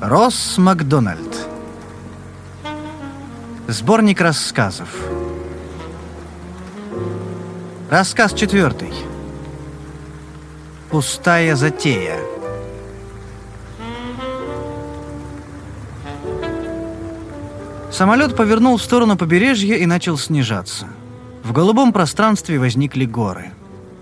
Росс Макдональд. Сборник рассказов. Рассказ четвертый. Пустая затея. Самолет повернул в сторону побережья и начал снижаться. В голубом пространстве возникли горы.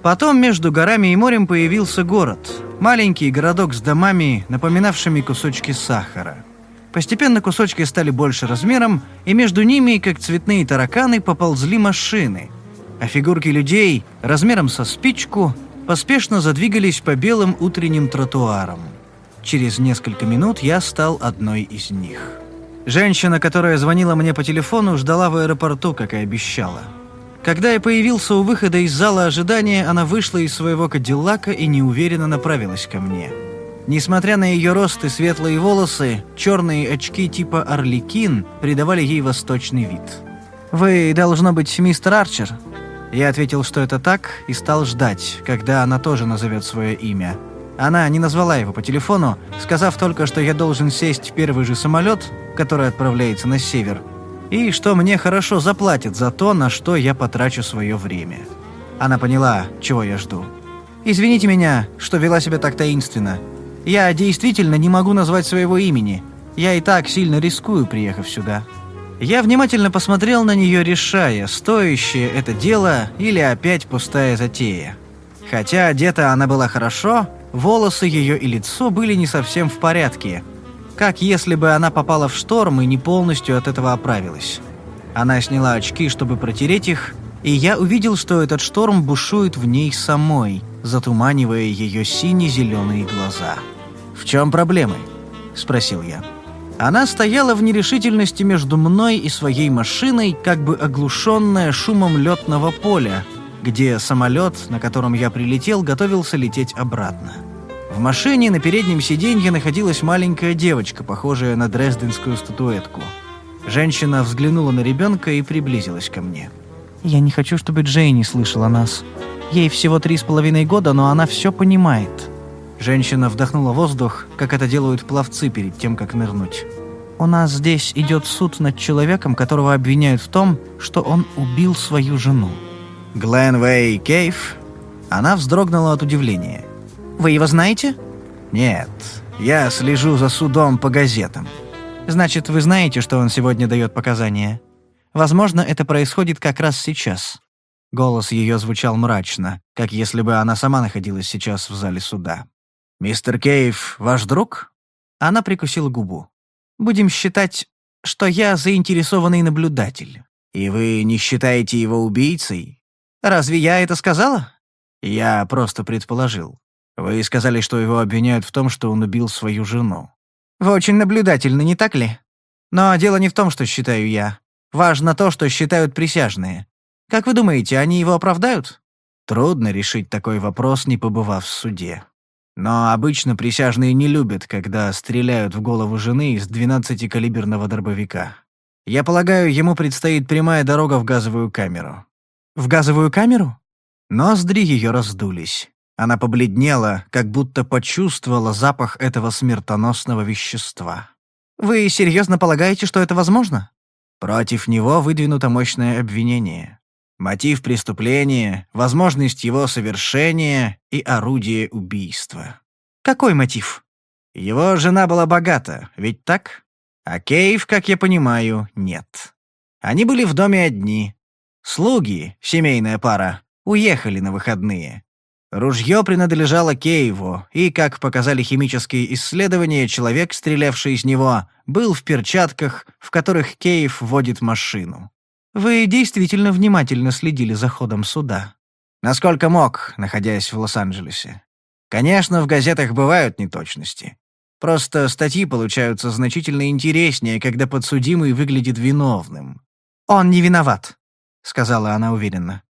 Потом между горами и морем появился город. Маленький городок с домами, напоминавшими кусочки сахара. Постепенно кусочки стали больше размером, и между ними, как цветные тараканы, поползли машины. А фигурки людей, размером со спичку, поспешно задвигались по белым утренним тротуарам. Через несколько минут я стал одной из них. Женщина, которая звонила мне по телефону, ждала в аэропорту, как и обещала. Когда я появился у выхода из зала ожидания, она вышла из своего кадиллака и неуверенно направилась ко мне. Несмотря на ее рост и светлые волосы, черные очки типа «Орликин» придавали ей восточный вид. «Вы, должно быть, мистер Арчер?» Я ответил, что это так, и стал ждать, когда она тоже назовет свое имя. Она не назвала его по телефону, сказав только, что я должен сесть в первый же самолет, который отправляется на север, и что мне хорошо заплатят за то, на что я потрачу свое время. Она поняла, чего я жду. «Извините меня, что вела себя так таинственно. Я действительно не могу назвать своего имени. Я и так сильно рискую, приехав сюда». Я внимательно посмотрел на нее, решая, стоящее это дело или опять пустая затея. Хотя одета она была хорошо, волосы ее и лицо были не совсем в порядке. Как если бы она попала в шторм и не полностью от этого оправилась. Она сняла очки, чтобы протереть их, и я увидел, что этот шторм бушует в ней самой, затуманивая ее сине-зеленые глаза. «В чем проблемы?» – спросил я. Она стояла в нерешительности между мной и своей машиной, как бы оглушенная шумом летного поля, где самолет, на котором я прилетел, готовился лететь обратно. В машине на переднем сиденье находилась маленькая девочка, похожая на дрезденскую статуэтку. Женщина взглянула на ребенка и приблизилась ко мне. «Я не хочу, чтобы Джейни слышала нас. Ей всего три с половиной года, но она все понимает. Женщина вдохнула воздух, как это делают пловцы перед тем, как нырнуть. «У нас здесь идет суд над человеком, которого обвиняют в том, что он убил свою жену». «Гленвей Кейв?» Она вздрогнула от удивления. «Вы его знаете?» «Нет, я слежу за судом по газетам». «Значит, вы знаете, что он сегодня дает показания? Возможно, это происходит как раз сейчас». Голос ее звучал мрачно, как если бы она сама находилась сейчас в зале суда. «Мистер Кейв ваш друг?» Она прикусила губу. «Будем считать, что я заинтересованный наблюдатель. И вы не считаете его убийцей? Разве я это сказала?» «Я просто предположил. Вы сказали, что его обвиняют в том, что он убил свою жену». «Вы очень наблюдательны, не так ли? Но дело не в том, что считаю я. Важно то, что считают присяжные. Как вы думаете, они его оправдают?» Трудно решить такой вопрос, не побывав в суде. Но обычно присяжные не любят, когда стреляют в голову жены из 12-калиберного дробовика. Я полагаю, ему предстоит прямая дорога в газовую камеру. В газовую камеру? Ноздри ее раздулись. Она побледнела, как будто почувствовала запах этого смертоносного вещества. «Вы серьезно полагаете, что это возможно?» Против него выдвинуто мощное обвинение. Мотив преступления, возможность его совершения и орудие убийства. Какой мотив? Его жена была богата, ведь так? А Кейв, как я понимаю, нет. Они были в доме одни. Слуги, семейная пара, уехали на выходные. Ружье принадлежало Кейву, и, как показали химические исследования, человек, стрелявший из него, был в перчатках, в которых Кейв водит машину. Вы действительно внимательно следили за ходом суда. Насколько мог, находясь в Лос-Анджелесе. Конечно, в газетах бывают неточности. Просто статьи получаются значительно интереснее, когда подсудимый выглядит виновным. «Он не виноват», — сказала она уверенно.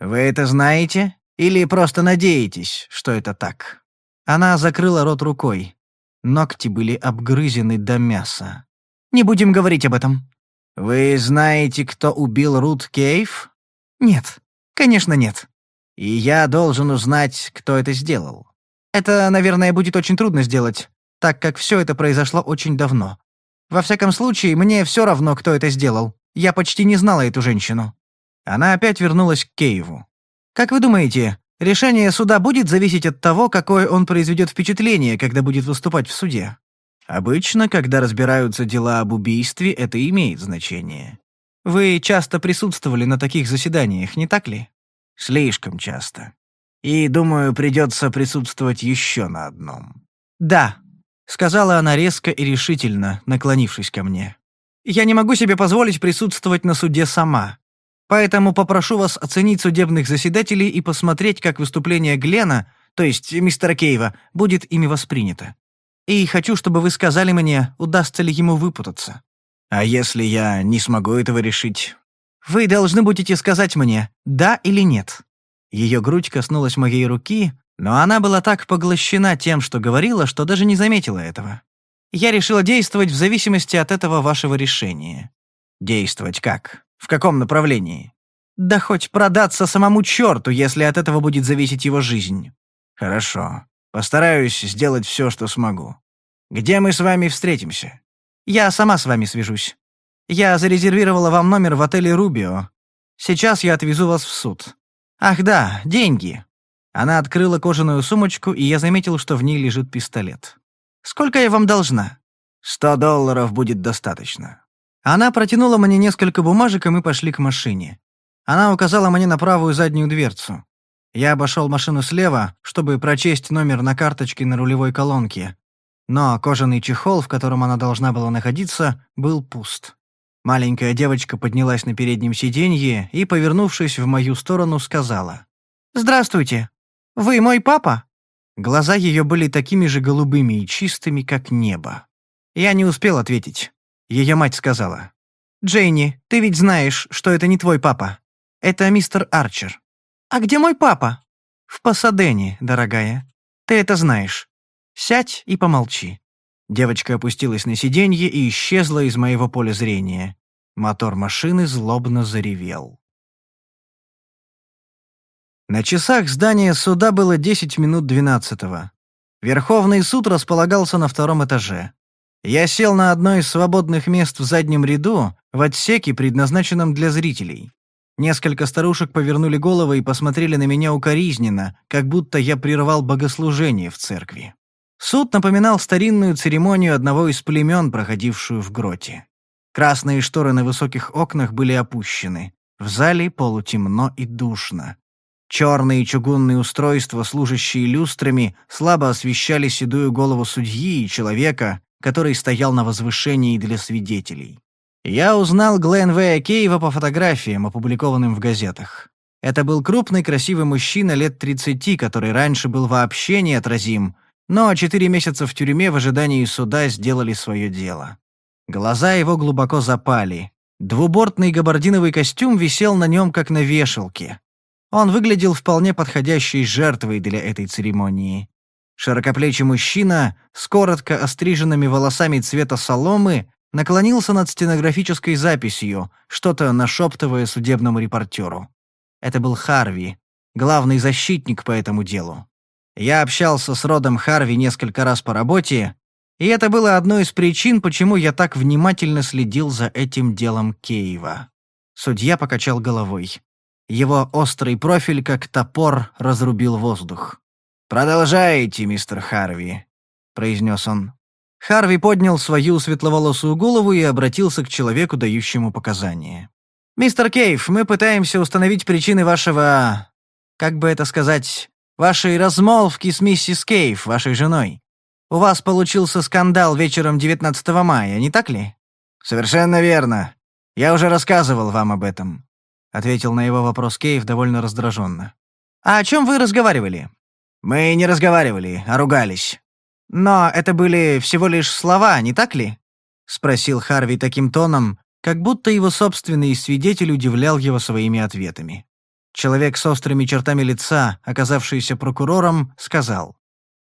«Вы это знаете? Или просто надеетесь, что это так?» Она закрыла рот рукой. Ногти были обгрызены до мяса. «Не будем говорить об этом. «Вы знаете, кто убил Рут Кейв?» «Нет, конечно нет». «И я должен узнать, кто это сделал». «Это, наверное, будет очень трудно сделать. так как все это произошло очень давно. Во всяком случае, мне все равно, кто это сделал. Я почти не знала эту женщину». Она опять вернулась к Киеву. «Как вы думаете, решение суда будет зависеть от того, какое он произведет впечатление, когда будет выступать в суде?» «Обычно, когда разбираются дела об убийстве, это имеет значение. Вы часто присутствовали на таких заседаниях, не так ли?» «Слишком часто. И, думаю, придется присутствовать еще на одном». «Да», — сказала она резко и решительно, наклонившись ко мне. «Я не могу себе позволить присутствовать на суде сама. Поэтому попрошу вас оценить судебных заседателей и посмотреть, как выступление Глена, то есть мистера Кейва, будет ими воспринято. И хочу, чтобы вы сказали мне, удастся ли ему выпутаться». «А если я не смогу этого решить?» «Вы должны будете сказать мне, да или нет». Ее грудь коснулась моей руки, но она была так поглощена тем, что говорила, что даже не заметила этого. Я решила действовать в зависимости от этого вашего решения. Действовать как? В каком направлении? Да хоть продаться самому черту, если от этого будет зависеть его жизнь. Хорошо. Постараюсь сделать все, что смогу. Где мы с вами встретимся? Я сама с вами свяжусь. Я зарезервировала вам номер в отеле «Рубио». Сейчас я отвезу вас в суд. Ах да, деньги. Она открыла кожаную сумочку, и я заметил, что в ней лежит пистолет. «Сколько я вам должна?» «Сто долларов будет достаточно». Она протянула мне несколько бумажек, и мы пошли к машине. Она указала мне на правую заднюю дверцу. Я обошел машину слева, чтобы прочесть номер на карточке на рулевой колонке. Но кожаный чехол, в котором она должна была находиться, был пуст. Маленькая девочка поднялась на переднем сиденье и, повернувшись в мою сторону, сказала. «Здравствуйте. Вы мой папа?» Глаза ее были такими же голубыми и чистыми, как небо. Я не успел ответить. Ее мать сказала. «Джейни, ты ведь знаешь, что это не твой папа. Это мистер Арчер». «А где мой папа?» «В Пасадене, дорогая. Ты это знаешь. Сядь и помолчи». Девочка опустилась на сиденье и исчезла из моего поля зрения. Мотор машины злобно заревел. На часах здания суда было 10 минут 12-го. Верховный суд располагался на втором этаже. Я сел на одно из свободных мест в заднем ряду, в отсеке, предназначенном для зрителей. Несколько старушек повернули головы и посмотрели на меня укоризненно, как будто я прервал богослужение в церкви. Суд напоминал старинную церемонию одного из племен, проходившую в гроте. Красные шторы на высоких окнах были опущены. В зале полутемно и душно. Черные чугунные устройства, служащие люстрами, слабо освещали седую голову судьи и человека, который стоял на возвышении для свидетелей. Я узнал Глен Вэя Кейва по фотографиям, опубликованным в газетах. Это был крупный красивый мужчина лет 30, который раньше был вообще неотразим, но четыре месяца в тюрьме в ожидании суда сделали свое дело. Глаза его глубоко запали. Двубортный габардиновый костюм висел на нем, как на вешалке. Он выглядел вполне подходящей жертвой для этой церемонии. Широкоплечий мужчина с коротко остриженными волосами цвета соломы наклонился над стенографической записью, что-то нашептывая судебному репортеру. Это был Харви, главный защитник по этому делу. Я общался с Родом Харви несколько раз по работе, и это было одной из причин, почему я так внимательно следил за этим делом Кейва. Судья покачал головой. Его острый профиль, как топор, разрубил воздух. «Продолжайте, мистер Харви», — произнес он. Харви поднял свою светловолосую голову и обратился к человеку, дающему показания. «Мистер Кейв, мы пытаемся установить причины вашего... как бы это сказать вашей размолвки с миссис Кейв, вашей женой. У вас получился скандал вечером 19 мая, не так ли?» «Совершенно верно. Я уже рассказывал вам об этом», — ответил на его вопрос Кейв довольно раздраженно. «А о чем вы разговаривали?» «Мы не разговаривали, а ругались». «Но это были всего лишь слова, не так ли?» — спросил Харви таким тоном, как будто его собственный свидетель удивлял его своими ответами. Человек с острыми чертами лица, оказавшийся прокурором, сказал.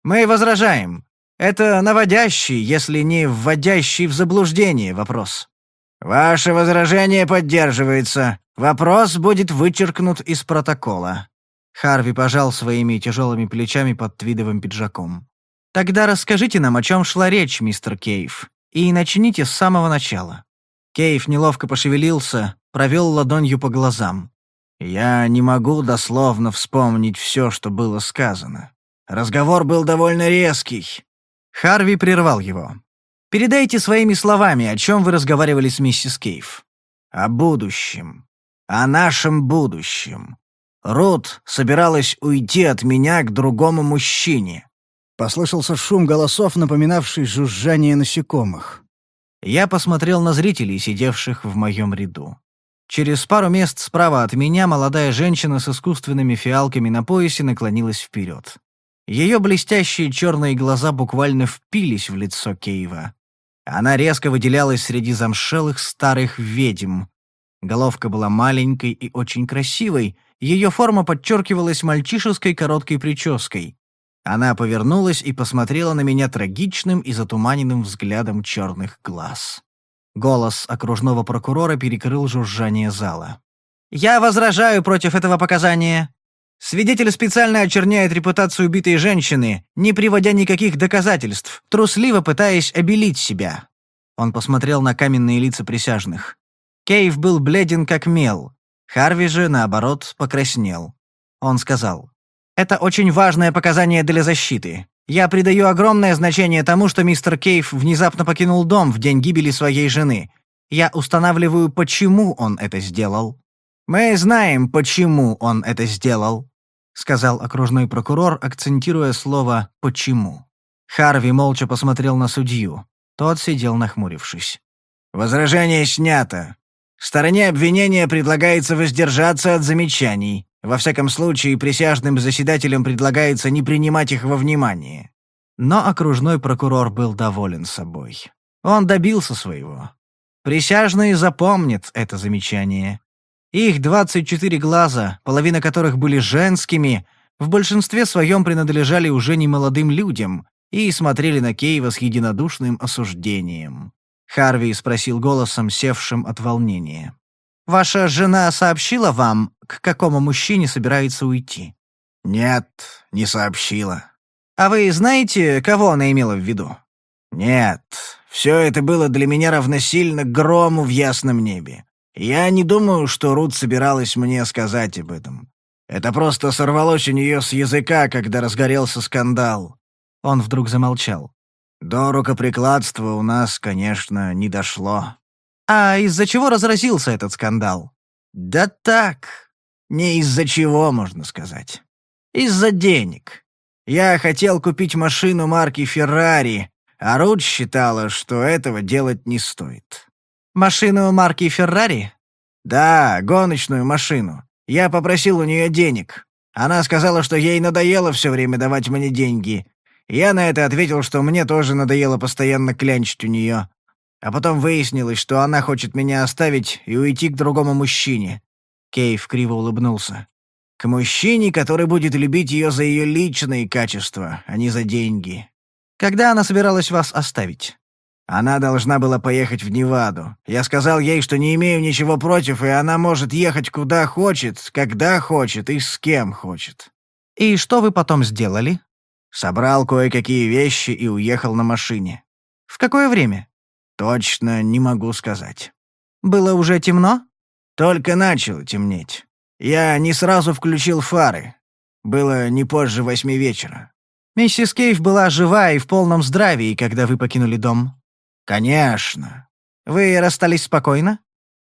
«Мы возражаем. Это наводящий, если не вводящий в заблуждение вопрос». «Ваше возражение поддерживается. Вопрос будет вычеркнут из протокола». Харви пожал своими тяжелыми плечами под твидовым пиджаком. Тогда расскажите нам, о чем шла речь, мистер Кейв, и начните с самого начала. Кейв неловко пошевелился, провел ладонью по глазам. Я не могу дословно вспомнить все, что было сказано. Разговор был довольно резкий. Харви прервал его. «Передайте своими словами, о чем вы разговаривали с миссис Кейв. О будущем. О нашем будущем. Рут собиралась уйти от меня к другому мужчине. Послышался шум голосов, напоминавший жужжание насекомых. Я посмотрел на зрителей, сидевших в моем ряду. Через пару мест справа от меня молодая женщина с искусственными фиалками на поясе наклонилась вперед. Ее блестящие черные глаза буквально впились в лицо Кейва. Она резко выделялась среди замшелых старых ведьм. Головка была маленькой и очень красивой, ее форма подчеркивалась мальчишеской короткой прической. Она повернулась и посмотрела на меня трагичным и затуманенным взглядом черных глаз. Голос окружного прокурора перекрыл жужжание зала. «Я возражаю против этого показания. Свидетель специально очерняет репутацию убитой женщины, не приводя никаких доказательств, трусливо пытаясь обелить себя». Он посмотрел на каменные лица присяжных. Кейв был бледен как мел. Харви же, наоборот, покраснел. Он сказал, «Это очень важное показание для защиты. Я придаю огромное значение тому, что мистер Кейв внезапно покинул дом в день гибели своей жены. Я устанавливаю, почему он это сделал». «Мы знаем, почему он это сделал», — сказал окружной прокурор, акцентируя слово «почему». Харви молча посмотрел на судью. Тот сидел нахмурившись. «Возражение снято. Стороне обвинения предлагается воздержаться от замечаний. Во всяком случае, присяжным заседателям предлагается не принимать их во внимание. Но окружной прокурор был доволен собой. Он добился своего. Присяжные запомнят это замечание. Их 24 глаза, половина которых были женскими, в большинстве своем принадлежали уже немолодым людям и смотрели на Кейва с единодушным осуждением. Харви спросил голосом, севшим от волнения. «Ваша жена сообщила вам, к какому мужчине собирается уйти?» «Нет, не сообщила». «А вы знаете, кого она имела в виду?» «Нет, все это было для меня равносильно грому в ясном небе. Я не думаю, что Рут собиралась мне сказать об этом. Это просто сорвалось у нее с языка, когда разгорелся скандал». Он вдруг замолчал. До рукоприкладства у нас, конечно, не дошло. А из-за чего разразился этот скандал? Да так, не из-за чего, можно сказать. Из-за денег. Я хотел купить машину марки «Феррари», а Рут считала, что этого делать не стоит. «Машину марки «Феррари»?» «Да, гоночную машину. Я попросил у нее денег. Она сказала, что ей надоело все время давать мне деньги, я на это ответил, что мне тоже надоело постоянно клянчить у нее. А потом выяснилось, что она хочет меня оставить и уйти к другому мужчине. Кейв криво улыбнулся. К мужчине, который будет любить ее за ее личные качества, а не за деньги. Когда она собиралась вас оставить? Она должна была поехать в Неваду. Я сказал ей, что не имею ничего против, и она может ехать куда хочет, когда хочет и с кем хочет. И что вы потом сделали? Собрал кое-какие вещи и уехал на машине. В какое время? Точно не могу сказать. Было уже темно? Только начало темнеть. Я не сразу включил фары. Было не позже восьми вечера. Миссис Кейв была жива и в полном здравии, когда вы покинули дом? Конечно. Вы расстались спокойно?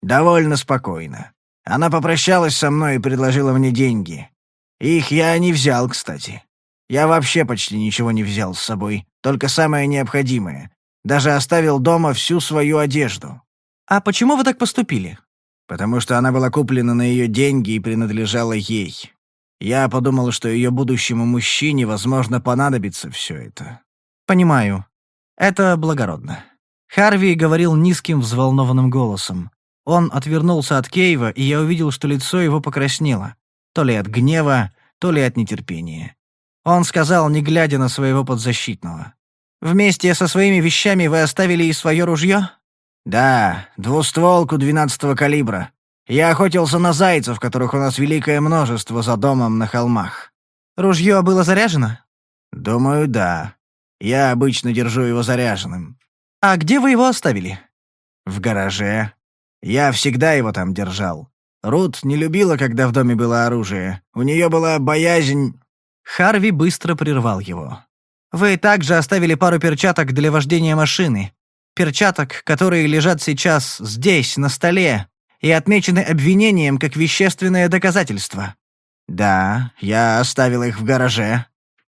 Довольно спокойно. Она попрощалась со мной и предложила мне деньги. Их я не взял, кстати. Я вообще почти ничего не взял с собой, только самое необходимое. Даже оставил дома всю свою одежду. А почему вы так поступили? Потому что она была куплена на ее деньги и принадлежала ей. Я подумал, что ее будущему мужчине, возможно, понадобится все это. Понимаю. Это благородно. Харви говорил низким, взволнованным голосом. Он отвернулся от Кейва, и я увидел, что лицо его покраснело. То ли от гнева, то ли от нетерпения. Он сказал, не глядя на своего подзащитного. «Вместе со своими вещами вы оставили и свое ружье?» «Да, двустволку двенадцатого калибра. Я охотился на зайцев, которых у нас великое множество за домом на холмах». «Ружье было заряжено?» «Думаю, да. Я обычно держу его заряженным. А где вы его оставили? В гараже. Я всегда его там держал. Рут не любила, когда в доме было оружие. У нее была боязнь... Харви быстро прервал его. «Вы также оставили пару перчаток для вождения машины. Перчаток, которые лежат сейчас здесь, на столе, и отмечены обвинением как вещественное доказательство». «Да, я оставил их в гараже».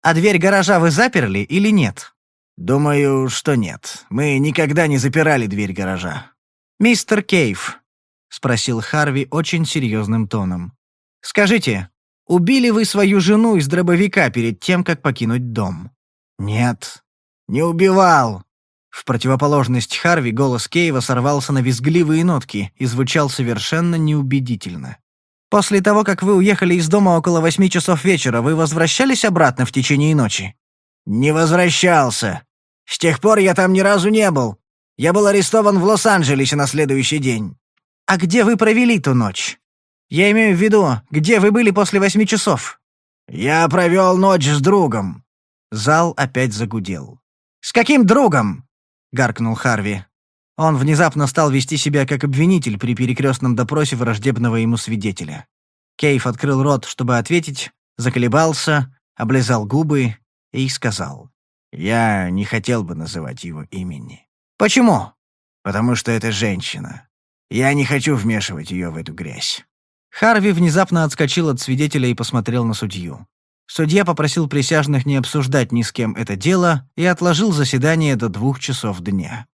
«А дверь гаража вы заперли или нет?» «Думаю, что нет. Мы никогда не запирали дверь гаража». «Мистер Кейв», — спросил Харви очень серьезным тоном. «Скажите, убили вы свою жену из дробовика перед тем, как покинуть дом?» «Нет, не убивал». В противоположность Харви голос Кейва сорвался на визгливые нотки и звучал совершенно неубедительно. «После того, как вы уехали из дома около восьми часов вечера, вы возвращались обратно в течение ночи?» «Не возвращался. С тех пор я там ни разу не был. Я был арестован в Лос-Анджелесе на следующий день». «А где вы провели ту ночь? Я имею в виду, где вы были после восьми часов?» «Я провел ночь с другом». Зал опять загудел. «С каким другом?» — гаркнул Харви. Он внезапно стал вести себя как обвинитель при перекрестном допросе враждебного ему свидетеля. Кейф открыл рот, чтобы ответить, заколебался, облизал губы и сказал. «Я не хотел бы называть его имени». «Почему?» «Потому что это женщина. Я не хочу вмешивать ее в эту грязь». Харви внезапно отскочил от свидетеля и посмотрел на судью. Судья попросил присяжных не обсуждать ни с кем это дело и отложил заседание до двух часов дня.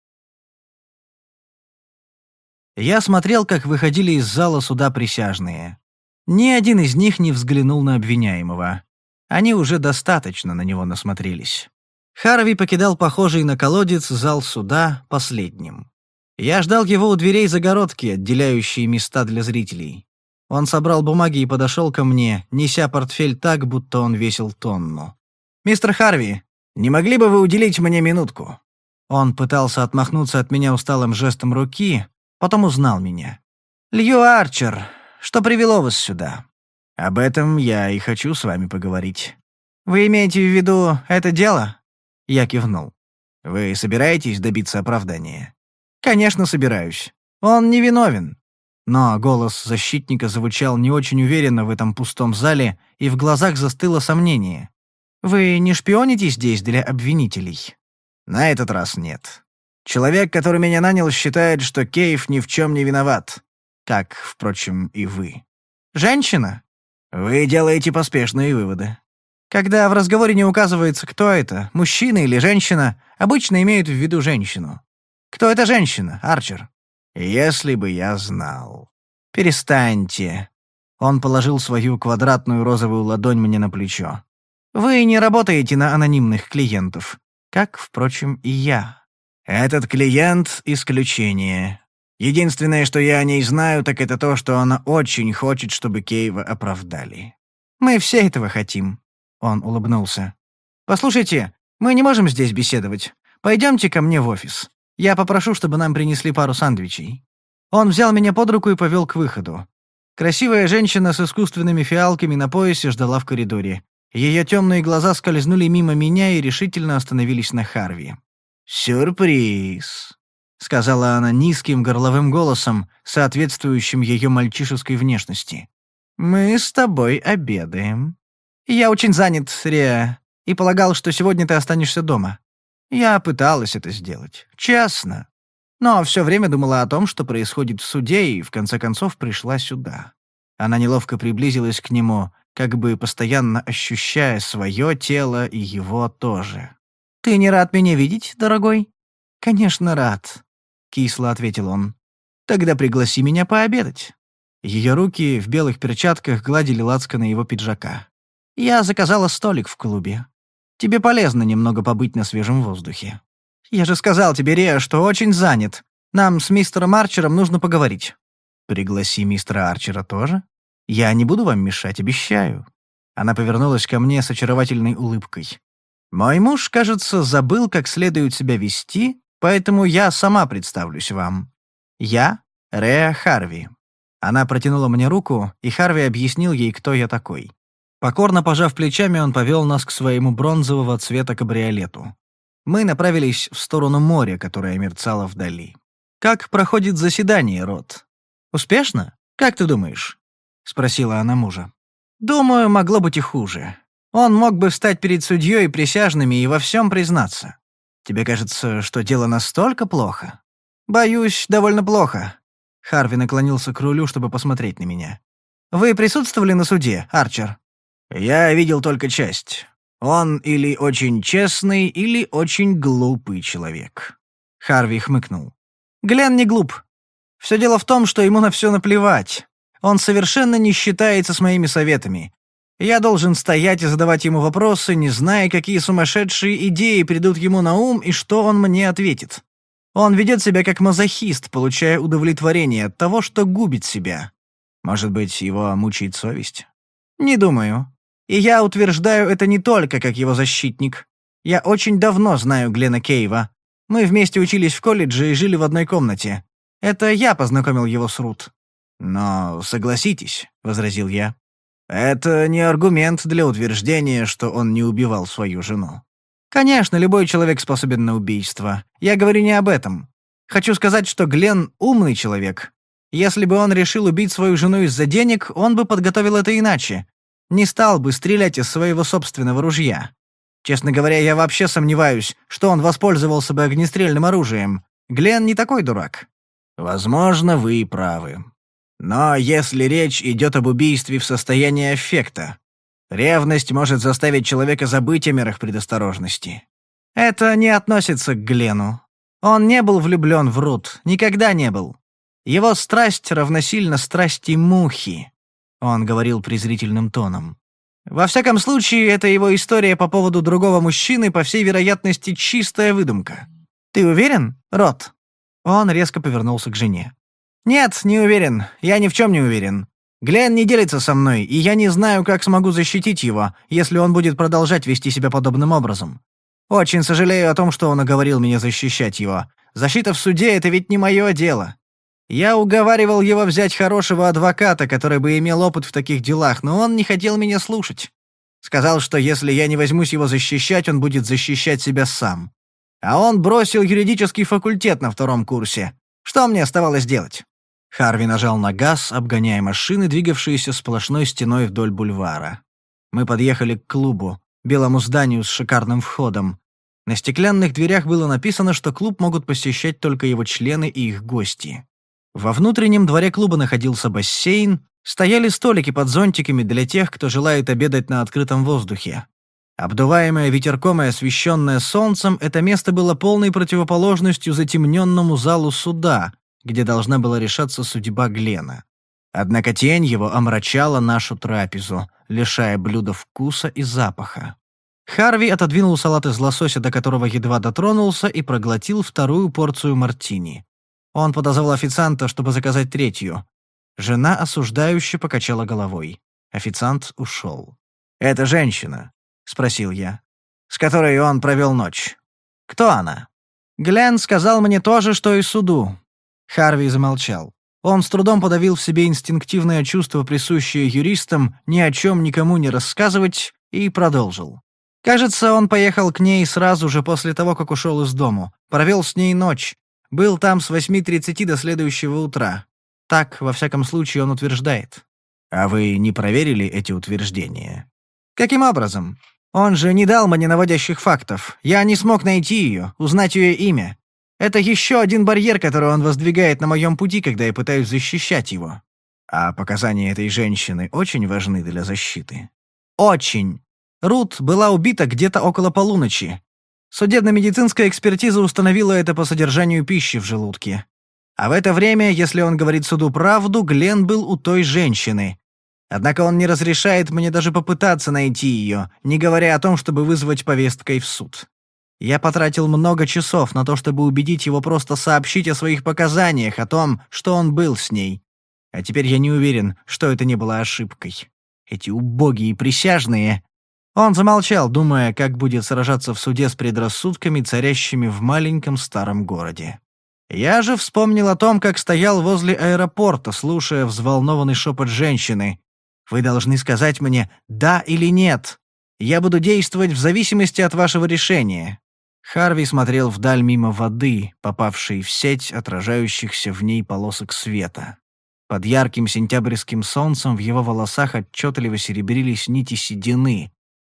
Я смотрел, как выходили из зала суда присяжные. Ни один из них не взглянул на обвиняемого. Они уже достаточно на него насмотрелись. Харви покидал похожий на колодец зал суда последним. Я ждал его у дверей загородки, отделяющие места для зрителей. Он собрал бумаги и подошел ко мне, неся портфель так, будто он весил тонну. «Мистер Харви, не могли бы вы уделить мне минутку?» Он пытался отмахнуться от меня усталым жестом руки, потом узнал меня. «Лью Арчер, что привело вас сюда?» Об этом я и хочу с вами поговорить. Вы имеете в виду это дело? Я кивнул. Вы собираетесь добиться оправдания? Конечно, собираюсь. Он невиновен. Но голос защитника звучал не очень уверенно в этом пустом зале, и в глазах застыло сомнение. Вы не шпионите здесь для обвинителей? На этот раз нет. Человек, который меня нанял, считает, что Кейв ни в чем не виноват. Как, впрочем, и вы. Женщина? Вы делаете поспешные выводы. Когда в разговоре не указывается, кто это, мужчина или женщина, обычно имеют в виду женщину. Кто эта женщина, Арчер? Если бы я знал. Перестаньте. Он положил свою квадратную розовую ладонь мне на плечо. Вы не работаете на анонимных клиентов, как, впрочем, и я. Этот клиент — исключение. Единственное, что я о ней знаю, так это то, что она очень хочет, чтобы Кейва оправдали. Мы все этого хотим. Он улыбнулся. Послушайте, мы не можем здесь беседовать. Пойдемте ко мне в офис. Я попрошу, чтобы нам принесли пару сандвичей. Он взял меня под руку и повел к выходу. Красивая женщина с искусственными фиалками на поясе ждала в коридоре. Ее темные глаза скользнули мимо меня и решительно остановились на Харви. «Сюрприз!» — сказала она низким горловым голосом, соответствующим ее мальчишеской внешности. «Мы с тобой обедаем. Я очень занят, Реа, и полагал, что сегодня ты останешься дома. Я пыталась это сделать. Честно. Но все время думала о том, что происходит в суде, и в конце концов пришла сюда». Она неловко приблизилась к нему, как бы постоянно ощущая свое тело и его тоже. «Ты не рад меня видеть, дорогой?» «Конечно, рад. — кисло ответил он. «Тогда пригласи меня пообедать». Ее руки в белых перчатках гладили на его пиджака. «Я заказала столик в клубе. Тебе полезно немного побыть на свежем воздухе. Я же сказал тебе, Реа, что очень занят. Нам с мистером Арчером нужно поговорить». «Пригласи мистера Арчера тоже. Я не буду вам мешать, обещаю». Она повернулась ко мне с очаровательной улыбкой. «Мой муж, кажется, забыл, как следует себя вести, Поэтому я сама представлюсь вам. Я — Реа Харви». Она протянула мне руку, и Харви объяснил ей, кто я такой. Покорно пожав плечами, он повел нас к своему бронзового цвета кабриолету. Мы направились в сторону моря, которое мерцало вдали. «Как проходит заседание, Рот? Успешно? Как ты думаешь?» — спросила она мужа. «Думаю, могло быть и хуже. Он мог бы встать перед судьей и присяжными и во всем признаться. Тебе кажется, что дело настолько плохо?» «Боюсь, довольно плохо». Харви наклонился к рулю, чтобы посмотреть на меня. «Вы присутствовали на суде, Арчер?» «Я видел только часть. Он или очень честный, или очень глупый человек». Харви хмыкнул. Глен не глуп. Все дело в том, что ему на все наплевать. Он совершенно не считается с моими советами. Я должен стоять и задавать ему вопросы, не зная, какие сумасшедшие идеи придут ему на ум и что он мне ответит. Он ведет себя как мазохист, получая удовлетворение от того, что губит себя. Может быть, его мучает совесть? Не думаю. И я утверждаю это не только как его защитник. Я очень давно знаю Глена Кейва. Мы вместе учились в колледже и жили в одной комнате. Это я познакомил его с Рут». «Но согласитесь», — возразил я, — «это не аргумент для утверждения, что он не убивал свою жену». «Конечно, любой человек способен на убийство. Я говорю не об этом. Хочу сказать, что Глен умный человек. Если бы он решил убить свою жену из-за денег, он бы подготовил это иначе. Не стал бы стрелять из своего собственного ружья. Честно говоря, я вообще сомневаюсь, что он воспользовался бы огнестрельным оружием. Глен не такой дурак». «Возможно, вы и правы. Но если речь идет об убийстве в состоянии аффекта, ревность может заставить человека забыть о мерах предосторожности». «Это не относится к Глену. Он не был влюблен в Рут, никогда не был. Его страсть равносильно страсти мухи», — он говорил презрительным тоном. Во всяком случае, это его история по поводу другого мужчины, по всей вероятности, чистая выдумка. Ты уверен, Рот? Он резко повернулся к жене. Нет, не уверен. Я ни в чем не уверен. Глен не делится со мной, и я не знаю, как смогу защитить его, если он будет продолжать вести себя подобным образом. Очень сожалею о том, что он оговорил меня защищать его. Защита в суде — это ведь не мое дело. Я уговаривал его взять хорошего адвоката, который бы имел опыт в таких делах, но он не хотел меня слушать. Сказал, что если я не возьмусь его защищать, он будет защищать себя сам. А он бросил юридический факультет на втором курсе. Что мне оставалось делать? Харви нажал на газ, обгоняя машины, двигавшиеся сплошной стеной вдоль бульвара. Мы подъехали к клубу, белому зданию с шикарным входом. На стеклянных дверях было написано, что клуб могут посещать только его члены и их гости. Во внутреннем дворе клуба находился бассейн, стояли столики под зонтиками для тех, кто желает обедать на открытом воздухе. Обдуваемое ветерком и освещенное солнцем, это место было полной противоположностью затемненному залу суда, где должна была решаться судьба Глена. Однако тень его омрачала нашу трапезу, лишая блюда вкуса и запаха. Харви отодвинул салат из лосося, до которого едва дотронулся, и проглотил вторую порцию мартини. Он подозвал официанта, чтобы заказать третью. Жена осуждающе покачала головой. Официант ушел. «Это женщина?» — спросил я. «С которой он провел ночь. Кто она?» Глен сказал мне то же, что и суду. Харви замолчал. Он с трудом подавил в себе инстинктивное чувство, присущее юристам, ни о чем никому не рассказывать, и продолжил. Кажется, он поехал к ней сразу же после того, как ушел из дому. Провел с ней ночь. Был там с 8.30 до следующего утра. Так, во всяком случае, он утверждает. А вы не проверили эти утверждения? Каким образом? Он же не дал мне наводящих фактов. Я не смог найти ее, узнать ее имя. Это еще один барьер, который он воздвигает на моем пути, когда я пытаюсь защищать его. А показания этой женщины очень важны для защиты? Очень. Рут была убита где-то около полуночи. Судебно-медицинская экспертиза установила это по содержанию пищи в желудке. А в это время, если он говорит суду правду, Глен был у той женщины. Однако он не разрешает мне даже попытаться найти ее, не говоря о том, чтобы вызвать повесткой в суд. Я потратил много часов на то, чтобы убедить его просто сообщить о своих показаниях, о том, что он был с ней. А теперь я не уверен, что это не было ошибкой. Эти убогие присяжные он замолчал, думая, как будет сражаться в суде с предрассудками, царящими в маленьком старом городе. Я же вспомнил о том, как стоял возле аэропорта, слушая взволнованный шепот женщины. «Вы должны сказать мне «да» или «нет». Я буду действовать в зависимости от вашего решения». Харви смотрел вдаль мимо воды, попавшей в сеть отражающихся в ней полосок света. Под ярким сентябрьским солнцем в его волосах отчетливо серебрились нити седины,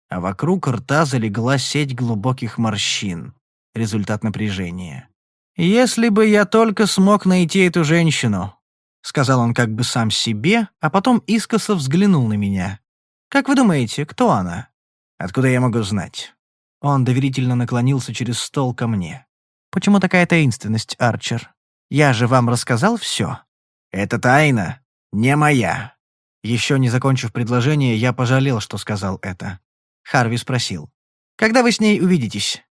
а вокруг рта залегла сеть глубоких морщин. Результат напряжения. «Если бы я только смог найти эту женщину», — сказал он как бы сам себе, а потом искоса взглянул на меня. «Как вы думаете, кто она?» «Откуда я могу знать?» Он доверительно наклонился через стол ко мне. «Почему такая таинственность, Арчер? Я же вам рассказал все». «Это тайна, не моя». Еще не закончив предложение, я пожалел, что сказал это. Харви спросил. «Когда вы с ней увидитесь?»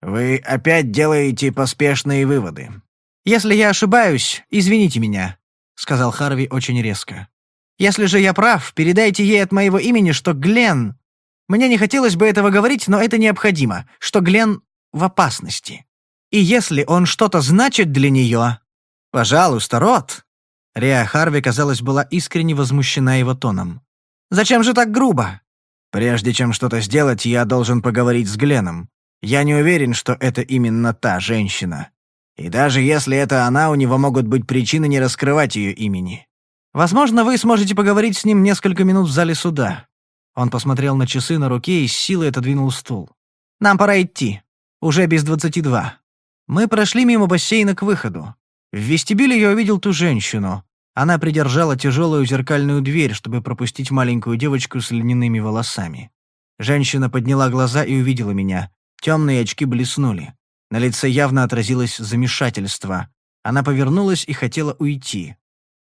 «Вы опять делаете поспешные выводы». «Если я ошибаюсь, извините меня», — сказал Харви очень резко. «Если же я прав, передайте ей от моего имени, что Глен мне не хотелось бы этого говорить, но это необходимо, что Глен в опасности. И если он что-то значит для нее... Пожалуйста, Рот!» Риа Харви, казалось, была искренне возмущена его тоном. «Зачем же так грубо?» «Прежде чем что-то сделать, я должен поговорить с Гленом. Я не уверен, что это именно та женщина. И даже если это она, у него могут быть причины не раскрывать ее имени. Возможно, вы сможете поговорить с ним несколько минут в зале суда. Он посмотрел на часы на руке и с силой отодвинул стул. «Нам пора идти. Уже без двадцати два». Мы прошли мимо бассейна к выходу. В вестибюле я увидел ту женщину. Она придержала тяжелую зеркальную дверь, чтобы пропустить маленькую девочку с льняными волосами. Женщина подняла глаза и увидела меня. Темные очки блеснули. На лице явно отразилось замешательство. Она повернулась и хотела уйти.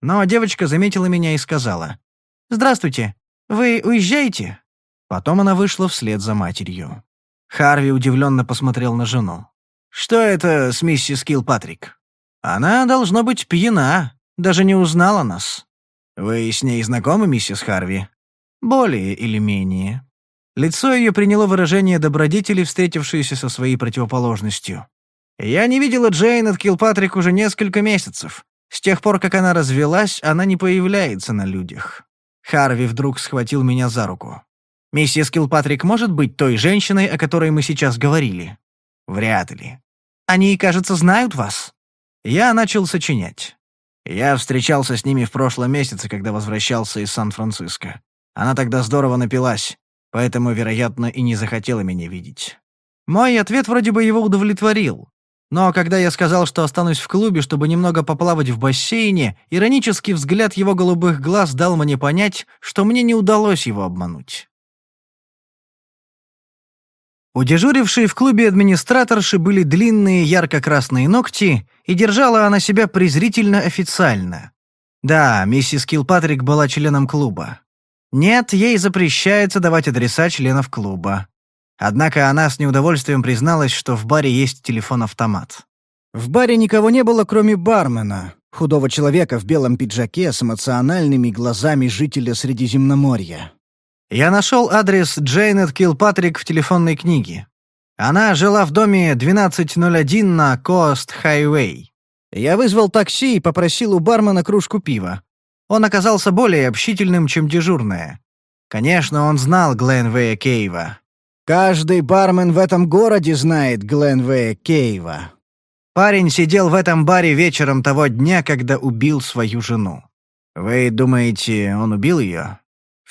Но девочка заметила меня и сказала. «Здравствуйте. «Вы уезжаете?» Потом она вышла вслед за матерью. Харви удивленно посмотрел на жену. «Что это с миссис Килпатрик?» «Она, должно быть, пьяна, даже не узнала нас». «Вы с ней знакомы, миссис Харви?» «Более или менее». Лицо ее приняло выражение добродетели, встретившееся со своей противоположностью. «Я не видела Джейн от Килпатрик уже несколько месяцев. С тех пор, как она развелась, она не появляется на людях. Харви вдруг схватил меня за руку. «Миссис Килпатрик может быть той женщиной, о которой мы сейчас говорили?» «Вряд ли. Они, кажется, знают вас?» Я начал сочинять. Я встречался с ними в прошлом месяце, когда возвращался из Сан-Франциско. Она тогда здорово напилась, поэтому, вероятно, и не захотела меня видеть. Мой ответ вроде бы его удовлетворил. Но когда я сказал, что останусь в клубе, чтобы немного поплавать в бассейне, иронический взгляд его голубых глаз дал мне понять, что мне не удалось его обмануть. У дежурившей в клубе администраторши были длинные ярко-красные ногти, и держала она себя презрительно официально. Да, миссис Килпатрик была членом клуба. Нет, ей запрещается давать адреса членов клуба. Однако она с неудовольствием призналась, что в баре есть телефон-автомат. В баре никого не было, кроме бармена, худого человека в белом пиджаке с эмоциональными глазами жителя Средиземноморья. Я нашел адрес Джейнет Килпатрик в телефонной книге. Она жила в доме 1201 на Кост Хайвей. Я вызвал такси и попросил у бармена кружку пива. Он оказался более общительным, чем дежурная. Конечно, он знал Гленвея Кейва. Каждый бармен в этом городе знает Гленвея Кейва. Парень сидел в этом баре вечером того дня, когда убил свою жену. Вы думаете, он убил ее?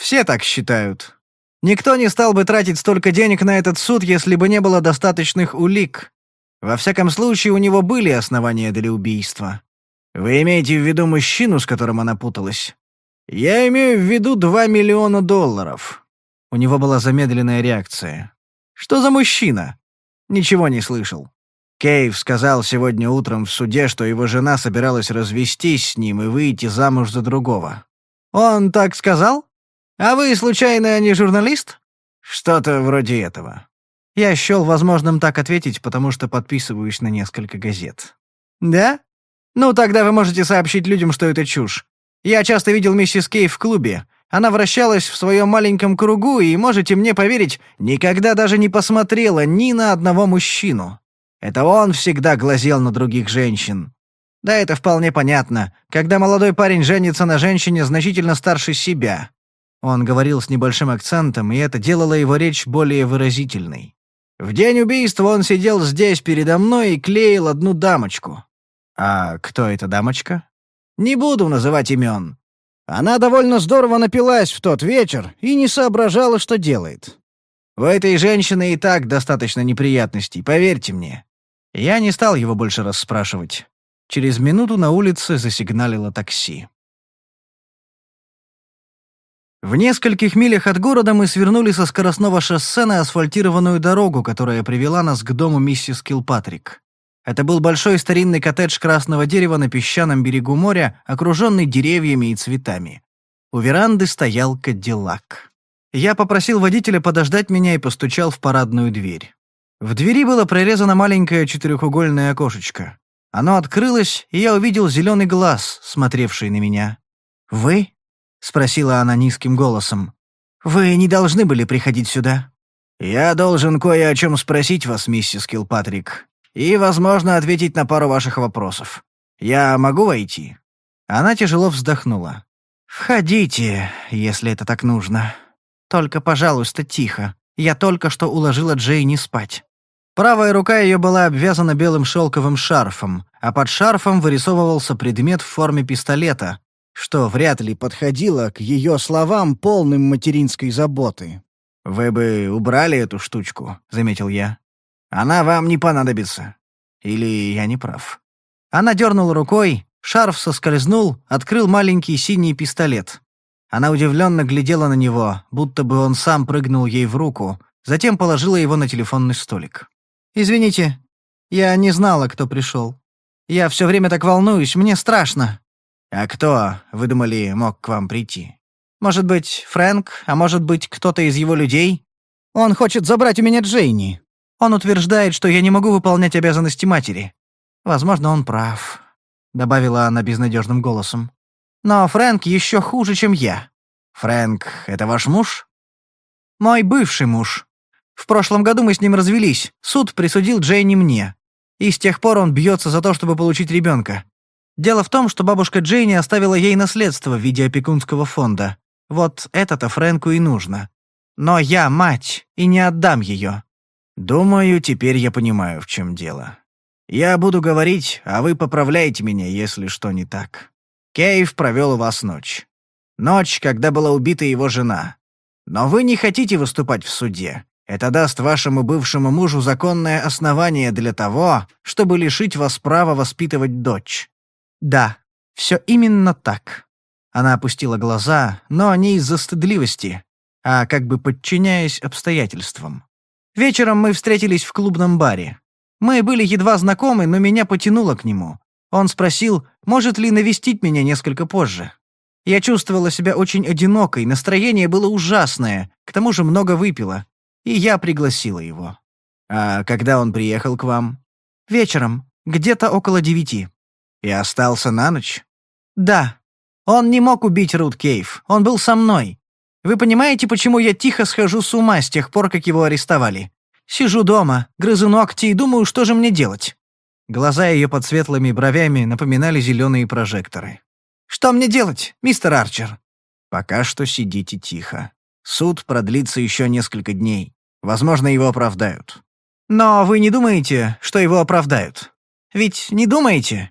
Все так считают. Никто не стал бы тратить столько денег на этот суд, если бы не было достаточных улик. Во всяком случае, у него были основания для убийства. Вы имеете в виду мужчину, с которым она путалась? Я имею в виду два миллиона долларов. У него была замедленная реакция. «Что за мужчина?» «Ничего не слышал». Кейв сказал сегодня утром в суде, что его жена собиралась развестись с ним и выйти замуж за другого. «Он так сказал? А вы, случайно, не журналист?» «Что-то вроде этого». Я счел возможным так ответить, потому что подписываюсь на несколько газет. «Да? Ну, тогда вы можете сообщить людям, что это чушь. Я часто видел миссис Кейв в клубе. Она вращалась в своем маленьком кругу и, можете мне поверить, никогда даже не посмотрела ни на одного мужчину. Это он всегда глазел на других женщин. Да, это вполне понятно, когда молодой парень женится на женщине значительно старше себя. Он говорил с небольшим акцентом, и это делало его речь более выразительной. В день убийства он сидел здесь передо мной и клеил одну дамочку. А кто эта дамочка? Не буду называть имен. Она довольно здорово напилась в тот вечер и не соображала, что делает. У этой женщины и так достаточно неприятностей, поверьте мне. Я не стал его больше расспрашивать. Через минуту на улице засигналило такси. В нескольких милях от города мы свернули со скоростного шоссе на асфальтированную дорогу, которая привела нас к дому миссис Килпатрик. Это был большой старинный коттедж красного дерева на песчаном берегу моря, окруженный деревьями и цветами. У веранды стоял Кадиллак. Я попросил водителя подождать меня и постучал в парадную дверь. В двери было прорезано маленькое четырехугольное окошечко. Оно открылось, и я увидел зеленый глаз, смотревший на меня. «Вы?» — спросила она низким голосом. «Вы не должны были приходить сюда». «Я должен кое о чем спросить вас, миссис Килпатрик, и, возможно, ответить на пару ваших вопросов. Я могу войти?» Она тяжело вздохнула. «Входите, если это так нужно. Только, пожалуйста, тихо. Я только что уложила Джейни спать». Правая рука ее была обвязана белым шелковым шарфом, а под шарфом вырисовывался предмет в форме пистолета, что вряд ли подходило к ее словам, полным материнской заботы. «Вы бы убрали эту штучку», — заметил я. «Она вам не понадобится. Или я не прав?» Она дернула рукой, шарф соскользнул, открыл маленький синий пистолет. Она удивленно глядела на него, будто бы он сам прыгнул ей в руку, затем положила его на телефонный столик. «Извините, я не знала, кто пришел. Я все время так волнуюсь, мне страшно». «А кто, вы думали, мог к вам прийти?» «Может быть, Фрэнк, а может быть, кто-то из его людей?» «Он хочет забрать у меня Джейни». «Он утверждает, что я не могу выполнять обязанности матери. Возможно, он прав», — добавила она безнадежным голосом. «Но Фрэнк еще хуже, чем я». «Фрэнк — это ваш муж?» «Мой бывший муж. В прошлом году мы с ним развелись. Суд присудил Джейни мне. И с тех пор он бьется за то, чтобы получить ребенка. Дело в том, что бабушка Джейни оставила ей наследство в виде опекунского фонда. Вот это-то Фрэнку и нужно. Но я мать, и не отдам ее. Думаю, теперь я понимаю, в чем дело. Я буду говорить, а вы поправляете меня, если что не так. Кейв провел у вас ночь. Ночь, когда была убита его жена. Но вы не хотите выступать в суде. Это даст вашему бывшему мужу законное основание для того, чтобы лишить вас права воспитывать дочь. «Да, все именно так». Она опустила глаза, но не из-за стыдливости, а как бы подчиняясь обстоятельствам. Вечером мы встретились в клубном баре. Мы были едва знакомы, но меня потянуло к нему. Он спросил, может ли навестить меня несколько позже. Я чувствовала себя очень одинокой, настроение было ужасное, к тому же много выпила, и я пригласила его. «А когда он приехал к вам?» «Вечером, где-то около девяти». И остался на ночь? Да. Он не мог убить Рут Кейв. Он был со мной. Вы понимаете, почему я тихо схожу с ума с тех пор, как его арестовали? Сижу дома, грызу ногти и думаю, что же мне делать. Глаза ее под светлыми бровями напоминали зеленые прожекторы. «Что мне делать, мистер Арчер?» «Пока что сидите тихо. Суд продлится еще несколько дней. Возможно, его оправдают». «Но вы не думаете, что его оправдают? Ведь не думаете?»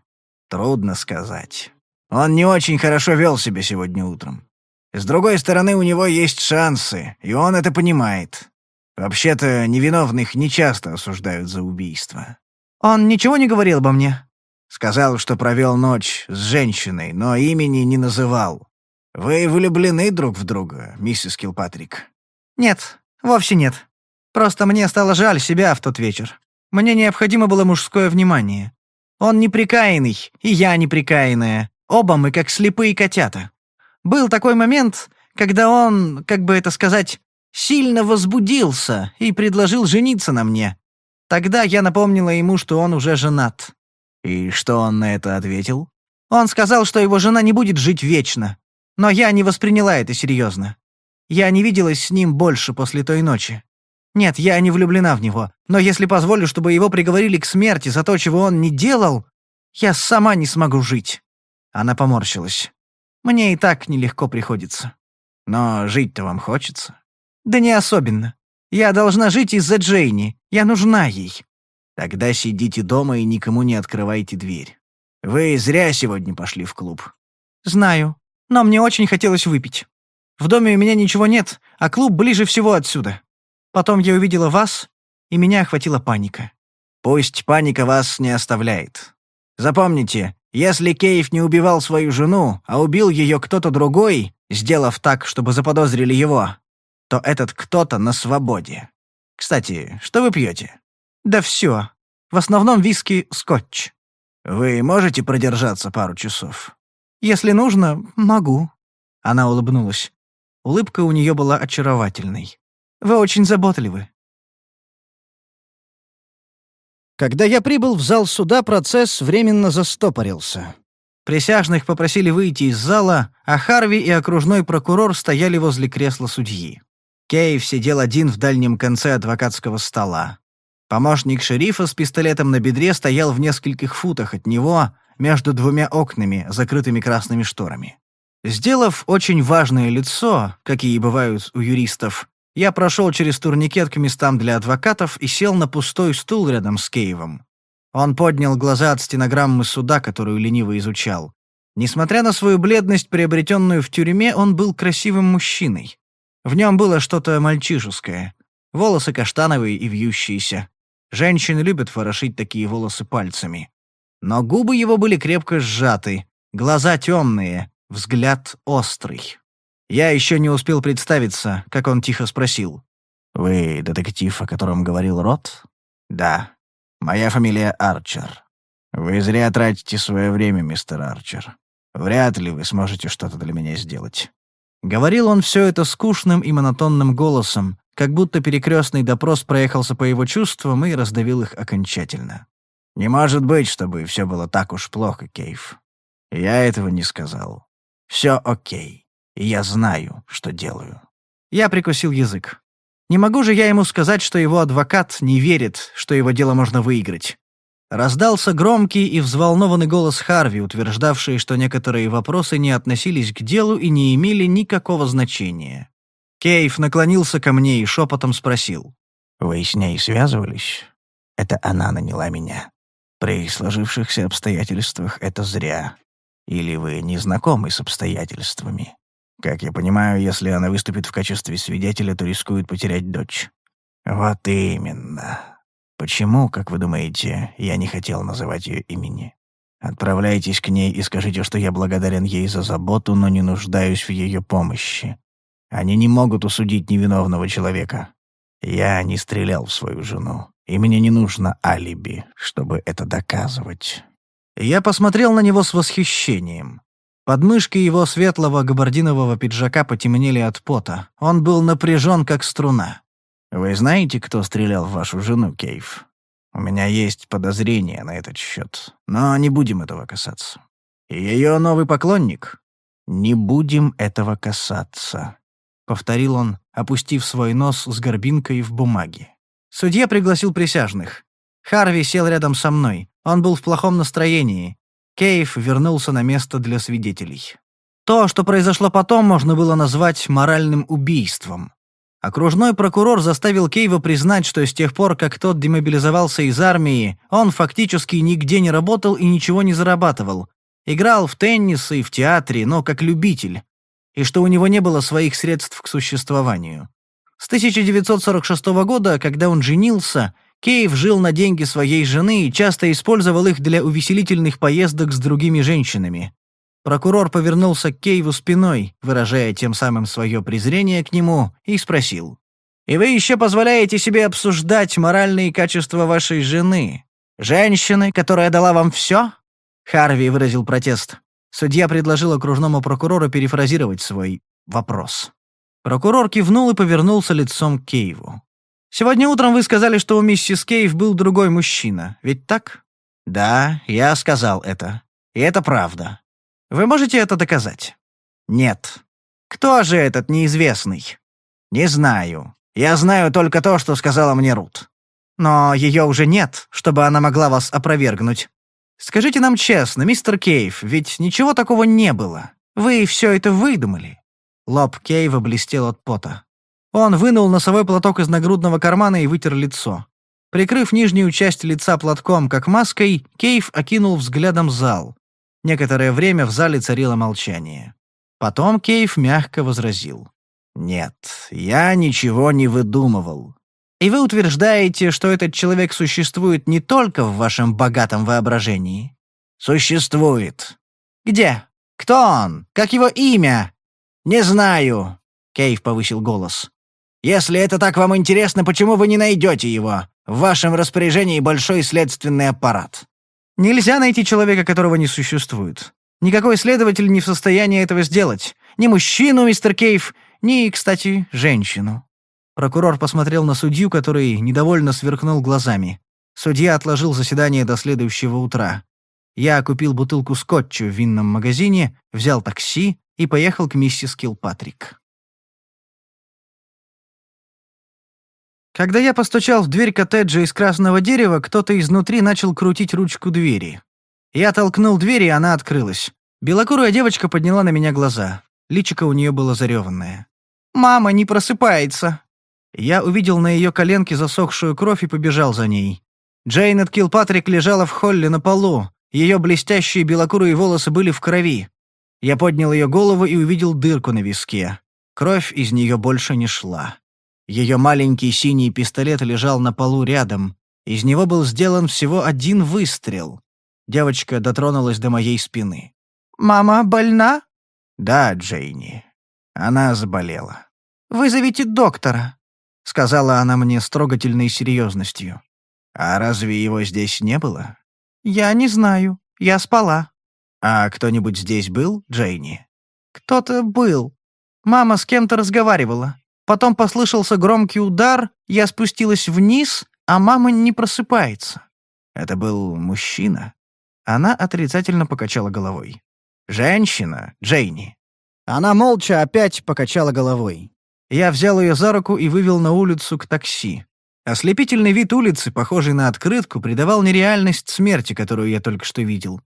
Трудно сказать. Он не очень хорошо вел себя сегодня утром. С другой стороны, у него есть шансы, и он это понимает. Вообще-то, невиновных нечасто осуждают за убийство. Он ничего не говорил обо мне? Сказал, что провел ночь с женщиной, но имени не называл. Вы влюблены друг в друга, миссис Килпатрик? Нет, вовсе нет. Просто мне стало жаль себя в тот вечер. Мне необходимо было мужское внимание. Он неприкаянный, и я неприкаянная. Оба мы как слепые котята. Был такой момент, когда он, как бы это сказать, сильно возбудился и предложил жениться на мне. Тогда я напомнила ему, что он уже женат. И что он на это ответил? Он сказал, что его жена не будет жить вечно. Но я не восприняла это серьезно. Я не виделась с ним больше после той ночи. Нет, я не влюблена в него, но если позволю, чтобы его приговорили к смерти за то, чего он не делал, я сама не смогу жить». Она поморщилась. «Мне и так нелегко приходится». «Но жить-то вам хочется?» «Да не особенно. Я должна жить из-за Джейни. Я нужна ей». «Тогда сидите дома и никому не открывайте дверь. Вы зря сегодня пошли в клуб». «Знаю, но мне очень хотелось выпить. В доме у меня ничего нет, а клуб ближе всего отсюда. Потом я увидела вас, и меня охватила паника». «Пусть паника вас не оставляет. Запомните, если Кейв не убивал свою жену, а убил ее кто-то другой, сделав так, чтобы заподозрили его, то этот кто-то на свободе. Кстати, что вы пьете? Да все. В основном виски скотч. Вы можете продержаться пару часов? Если нужно, могу. Она улыбнулась. Улыбка у нее была очаровательной. Вы очень заботливы. Когда я прибыл в зал суда, процесс временно застопорился. Присяжных попросили выйти из зала, а Харви и окружной прокурор стояли возле кресла судьи. Кейв сидел один в дальнем конце адвокатского стола. Помощник шерифа с пистолетом на бедре стоял в нескольких футах от него, между двумя окнами, закрытыми красными шторами. Сделав очень важное лицо, какие бывают у юристов, я прошел через турникет к местам для адвокатов и сел на пустой стул рядом с Кейвом. Он поднял глаза от стенограммы суда, которую лениво изучал. Несмотря на свою бледность, приобретенную в тюрьме, он был красивым мужчиной. В нем было что-то мальчишеское. Волосы каштановые и вьющиеся. Женщины любят ворошить такие волосы пальцами. Но губы его были крепко сжаты, глаза темные, взгляд острый. Я еще не успел представиться, как он тихо спросил. «Вы детектив, о котором говорил Рот?» «Да. Моя фамилия Арчер. Вы зря тратите свое время, мистер Арчер. Вряд ли вы сможете что-то для меня сделать. Говорил он все это скучным и монотонным голосом, как будто перекрестный допрос проехался по его чувствам и раздавил их окончательно. «Не может быть, чтобы все было так уж плохо, Кейв. Я этого не сказал. Все окей, и я знаю, что делаю». Я прикусил язык. Не могу же я ему сказать, что его адвокат не верит, что его дело можно выиграть. Раздался громкий и взволнованный голос Харви, утверждавший, что некоторые вопросы не относились к делу и не имели никакого значения. Кейв наклонился ко мне и шепотом спросил. «Вы с ней связывались? Это она наняла меня. При сложившихся обстоятельствах это зря. Или вы не знакомы с обстоятельствами? Как я понимаю, если она выступит в качестве свидетеля, то рискует потерять дочь». «Вот именно. Почему, как вы думаете, я не хотел называть ее имени? Отправляйтесь к ней и скажите, что я благодарен ей за заботу, но не нуждаюсь в ее помощи. Они не могут усудить невиновного человека. Я не стрелял в свою жену, и мне не нужно алиби, чтобы это доказывать». Я посмотрел на него с восхищением. Подмышки его светлого габардинового пиджака потемнели от пота. Он был напряжен, как струна. Вы знаете, кто стрелял в вашу жену, Кейв? У меня есть подозрения на этот счет, но не будем этого касаться. Ее новый поклонник? Не будем этого касаться», — повторил он, опустив свой нос с горбинкой в бумаге. Судья пригласил присяжных. Харви сел рядом со мной. Он был в плохом настроении. Кейв вернулся на место для свидетелей. То, что произошло потом, можно было назвать моральным убийством. Окружной прокурор заставил Кейва признать, что с тех пор, как тот демобилизовался из армии, он фактически нигде не работал и ничего не зарабатывал. Играл в теннис и в театре, но как любитель. И что у него не было своих средств к существованию. С 1946 года, когда он женился, Кейв жил на деньги своей жены и часто использовал их для увеселительных поездок с другими женщинами. Прокурор повернулся к Кейву спиной, выражая тем самым свое презрение к нему, и спросил. «И вы еще позволяете себе обсуждать моральные качества вашей жены? Женщины, которая дала вам все?» Харви выразил протест. Судья предложил окружному прокурору перефразировать свой вопрос. Прокурор кивнул и повернулся лицом к Кейву. «Сегодня утром вы сказали, что у миссис Кейв был другой мужчина, ведь так?» «Да, я сказал это. И это правда. Вы можете это доказать? Нет. Кто же этот неизвестный? Не знаю. Я знаю только то, что сказала мне Рут. Но ее уже нет, чтобы она могла вас опровергнуть. Скажите нам честно, мистер Кейв, ведь ничего такого не было. Вы все это выдумали. Лоб Кейва блестел от пота. Он вынул носовой платок из нагрудного кармана и вытер лицо. Прикрыв нижнюю часть лица платком, как маской, Кейв окинул взглядом зал. Некоторое время в зале царило молчание. Потом Кейв мягко возразил. «Нет, я ничего не выдумывал. И вы утверждаете, что этот человек существует не только в вашем богатом воображении?» «Существует». «Где? Кто он? Как его имя?» «Не знаю», — Кейв повысил голос. «Если это так вам интересно, почему вы не найдете его? В вашем распоряжении большой следственный аппарат». «Нельзя найти человека, которого не существует. Никакой следователь не в состоянии этого сделать. Ни мужчину, мистер Кейв, ни, кстати, женщину». Прокурор посмотрел на судью, который недовольно сверкнул глазами. Судья отложил заседание до следующего утра. Я купил бутылку скотча в винном магазине, взял такси и поехал к миссис Килпатрик. Когда я постучал в дверь коттеджа из красного дерева, кто-то изнутри начал крутить ручку двери. Я толкнул дверь, и она открылась. Белокурая девочка подняла на меня глаза. Личико у нее было зареванное. «Мама не просыпается!» Я увидел на ее коленке засохшую кровь и побежал за ней. Джейнет Килпатрик лежала в холле на полу. Ее блестящие белокурые волосы были в крови. Я поднял ее голову и увидел дырку на виске. Кровь из нее больше не шла. Ее маленький синий пистолет лежал на полу рядом. Из него был сделан всего один выстрел. Девочка дотронулась до моей спины. «Мама больна?» «Да, Джейни. Она заболела». «Вызовите доктора», — сказала она мне с трогательной серьезностью. «А разве его здесь не было?» «Я не знаю. Я спала». «А кто-нибудь здесь был, Джейни?» «Кто-то был. Мама с кем-то разговаривала. Потом послышался громкий удар, я спустилась вниз, а мама не просыпается. Это был мужчина? Она отрицательно покачала головой. «Женщина, Джейни». Она молча опять покачала головой. Я взял ее за руку и вывел на улицу к такси. Ослепительный вид улицы, похожий на открытку, придавал нереальность смерти, которую я только что видел.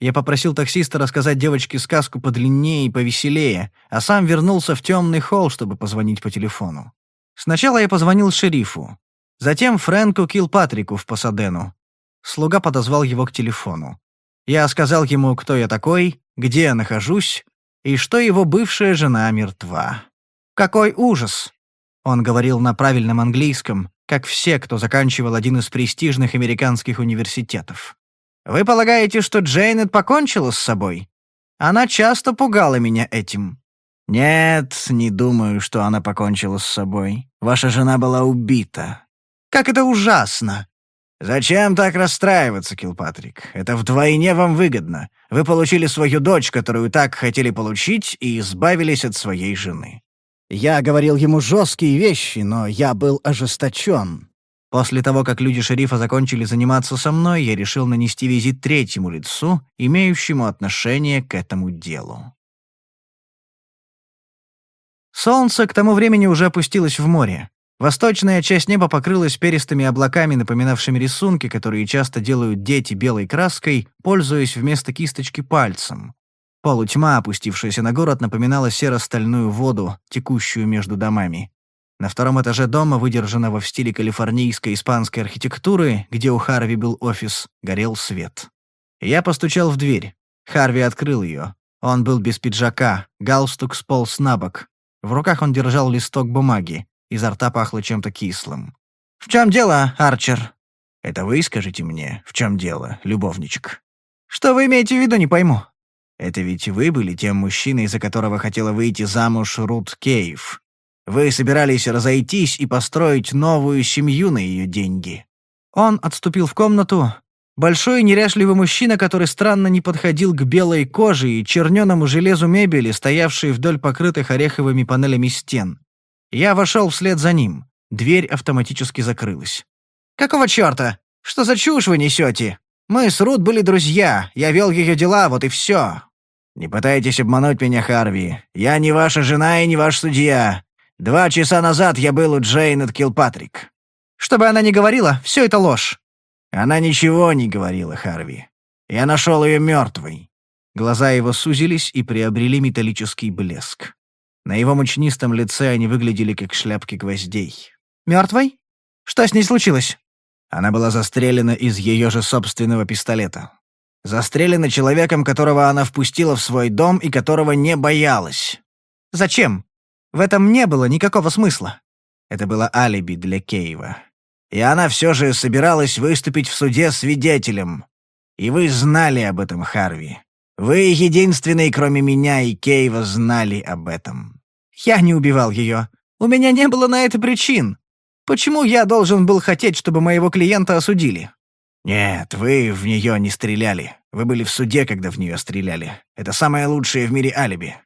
Я попросил таксиста рассказать девочке сказку подлиннее и повеселее, а сам вернулся в темный холл, чтобы позвонить по телефону. Сначала я позвонил шерифу, затем Фрэнку Килпатрику в Пасадену. Слуга подозвал его к телефону. Я сказал ему, кто я такой, где я нахожусь, и что его бывшая жена мертва. «Какой ужас!» Он говорил на правильном английском, как все, кто заканчивал один из престижных американских университетов. Вы полагаете, что Джейнет покончила с собой? Она часто пугала меня этим». «Нет, не думаю, что она покончила с собой. Ваша жена была убита». «Как это ужасно!» «Зачем так расстраиваться, Килпатрик? Это вдвойне вам выгодно. Вы получили свою дочь, которую так хотели получить, и избавились от своей жены». Я говорил ему жесткие вещи, но я был ожесточен. После того, как люди шерифа закончили заниматься со мной, я решил нанести визит третьему лицу, имеющему отношение к этому делу. Солнце к тому времени уже опустилось в море. Восточная часть неба покрылась перистыми облаками, напоминавшими рисунки, которые часто делают дети белой краской, пользуясь вместо кисточки пальцем. Полутьма, опустившаяся на город, напоминала серо-стальную воду, текущую между домами. На втором этаже дома, выдержанного в стиле калифорнийской испанской архитектуры, где у Харви был офис, горел свет. Я постучал в дверь. Харви открыл ее. Он был без пиджака, галстук сполз на бок. В руках он держал листок бумаги. Изо рта пахло чем-то кислым. «В чем дело, Арчер?» «Это вы скажите мне, в чем дело, любовничек?» «Что вы имеете в виду, не пойму?» «Это ведь вы были тем мужчиной, за которого хотела выйти замуж Рут Кейв. Вы собирались разойтись и построить новую семью на ее деньги». Он отступил в комнату. Большой неряшливый мужчина, который странно не подходил к белой коже и черненому железу мебели, стоявшей вдоль покрытых ореховыми панелями стен. Я вошел вслед за ним. Дверь автоматически закрылась. «Какого черта? Что за чушь вы несете? Мы с Рут были друзья, я вел ее дела, вот и все». «Не пытайтесь обмануть меня, Харви. Я не ваша жена и не ваш судья. Два часа назад я был у Джейнет Килпатрик». «Что бы она ни говорила, все это ложь». «Она ничего не говорила, Харви. Я нашел ее мертвой». Глаза его сузились и приобрели металлический блеск. На его мучнистом лице они выглядели как шляпки гвоздей. Мертвой? Что с ней случилось? Она была застрелена из ее же собственного пистолета. Застрелена человеком, которого она впустила в свой дом и которого не боялась. Зачем? В этом не было никакого смысла. Это было алиби для Кейва. И она все же собиралась выступить в суде свидетелем. И вы знали об этом, Харви. Вы единственный, кроме меня и Кейва, знали об этом. Я не убивал ее. У меня не было на это причин. Почему я должен был хотеть, чтобы моего клиента осудили? Нет, вы в нее не стреляли. Вы были в суде, когда в нее стреляли. Это самое лучшее в мире алиби.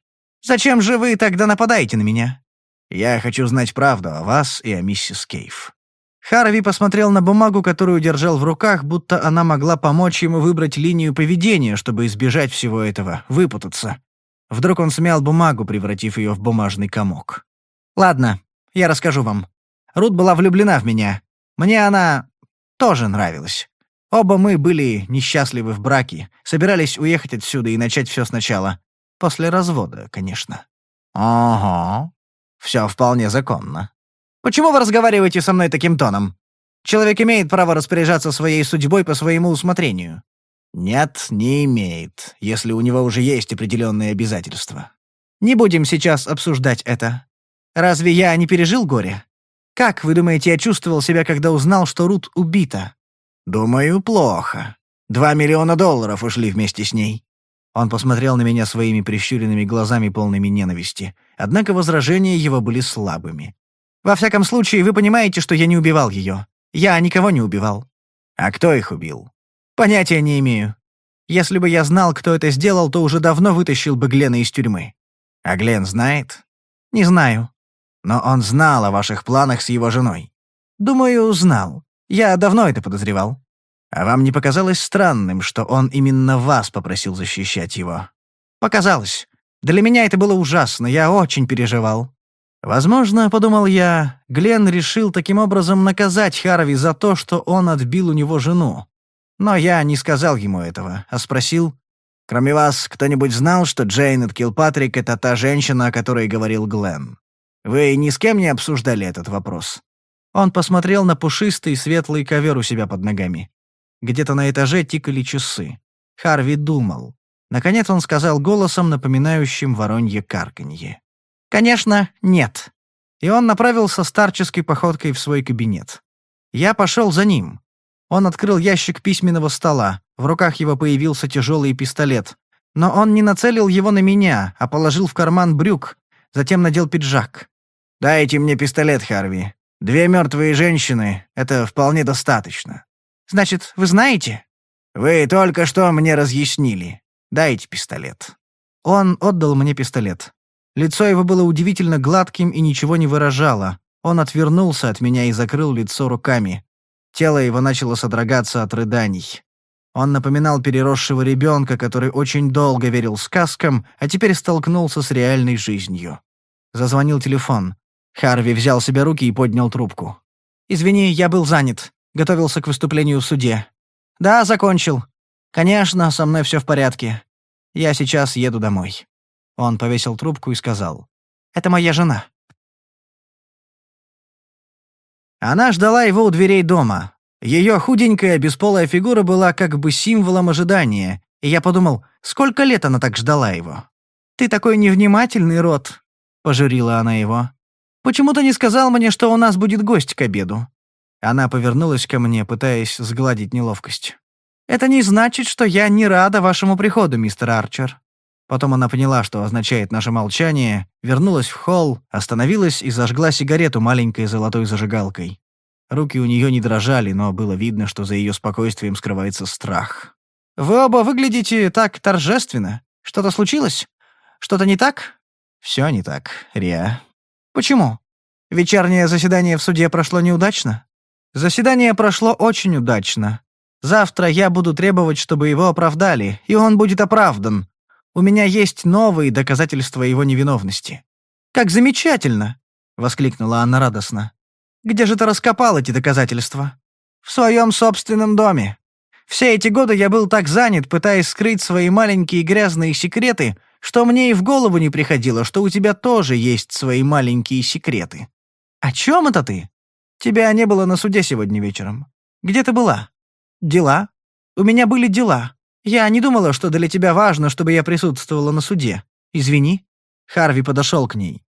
Зачем же вы тогда нападаете на меня? Я хочу знать правду о вас и о миссис Кейв. Харви посмотрел на бумагу, которую держал в руках, будто она могла помочь ему выбрать линию поведения, чтобы избежать всего этого, выпутаться. Вдруг он смял бумагу, превратив ее в бумажный комок. «Ладно, я расскажу вам. Рут была влюблена в меня. Мне она тоже нравилась. Оба мы были несчастливы в браке, собирались уехать отсюда и начать все сначала. После развода, конечно». «Ага. Все вполне законно. Почему вы разговариваете со мной таким тоном? Человек имеет право распоряжаться своей судьбой по своему усмотрению». «Нет, не имеет, если у него уже есть определенные обязательства». «Не будем сейчас обсуждать это. Разве я не пережил горе? Как, вы думаете, я чувствовал себя, когда узнал, что Рут убита?» «Думаю, плохо. Два миллиона долларов ушли вместе с ней». Он посмотрел на меня своими прищуренными глазами, полными ненависти. Однако возражения его были слабыми. Во всяком случае, вы понимаете, что я не убивал ее. Я никого не убивал». «А кто их убил?» «Понятия не имею. Если бы я знал, кто это сделал, то уже давно вытащил бы Глена из тюрьмы». «А Глен знает?» «Не знаю». «Но он знал о ваших планах с его женой?» «Думаю, знал. Я давно это подозревал». «А вам не показалось странным, что он именно вас попросил защищать его?» «Показалось. Для меня это было ужасно, я очень переживал. Возможно, подумал я, Глен решил таким образом наказать Харви за то, что он отбил у него жену. Но я не сказал ему этого, а спросил, «Кроме вас, кто-нибудь знал, что Джейнет Килпатрик — это та женщина, о которой говорил Глен? Вы ни с кем не обсуждали этот вопрос?» Он посмотрел на пушистый светлый ковер у себя под ногами. Где-то на этаже тикали часы. Харви думал. Наконец он сказал голосом, напоминающим воронье карканье. «Конечно, нет». И он направился старческой походкой в свой кабинет. Я пошел за ним. Он открыл ящик письменного стола. В руках его появился тяжелый пистолет. Но он не нацелил его на меня, а положил в карман брюк, затем надел пиджак. «Дайте мне пистолет, Харви. Две мертвые женщины — это вполне достаточно». «Значит, вы знаете?» «Вы только что мне разъяснили. Дайте пистолет». Он отдал мне пистолет. Лицо его было удивительно гладким и ничего не выражало. Он отвернулся от меня и закрыл лицо руками. Тело его начало содрогаться от рыданий. Он напоминал переросшего ребенка, который очень долго верил сказкам, а теперь столкнулся с реальной жизнью. Зазвонил телефон. Харви взял себе руки и поднял трубку. «Извини, я был занят. Готовился к выступлению в суде». «Да, закончил. Конечно, со мной все в порядке. Я сейчас еду домой». Он повесил трубку и сказал. «Это моя жена». Она ждала его у дверей дома. Ее худенькая, бесполая фигура была как бы символом ожидания, и я подумал, сколько лет она так ждала его. «Ты такой невнимательный, Рот», — пожурила она его. «Почему ты не сказал мне, что у нас будет гость к обеду?» Она повернулась ко мне, пытаясь сгладить неловкость. «Это не значит, что я не рада вашему приходу, мистер Арчер. Потом она поняла, что означает наше молчание, вернулась в холл, остановилась и зажгла сигарету маленькой золотой зажигалкой. Руки у нее не дрожали, но было видно, что за ее спокойствием скрывается страх. «Вы оба выглядите так торжественно. Что-то случилось? Что-то не так?» «Все не так, Риа». «Почему? Вечернее заседание в суде прошло неудачно?» «Заседание прошло очень удачно. Завтра я буду требовать, чтобы его оправдали, и он будет оправдан, у меня есть новые доказательства его невиновности». «Как замечательно!» — воскликнула она радостно. «Где же ты раскопал эти доказательства?» «В своем собственном доме. Все эти годы я был так занят, пытаясь скрыть свои маленькие грязные секреты, что мне и в голову не приходило, что у тебя тоже есть свои маленькие секреты. О чем это ты? Тебя не было на суде сегодня вечером. Где ты была? Дела? У меня были дела. Я не думала, что для тебя важно, чтобы я присутствовала на суде. Извини». Харви подошел к ней.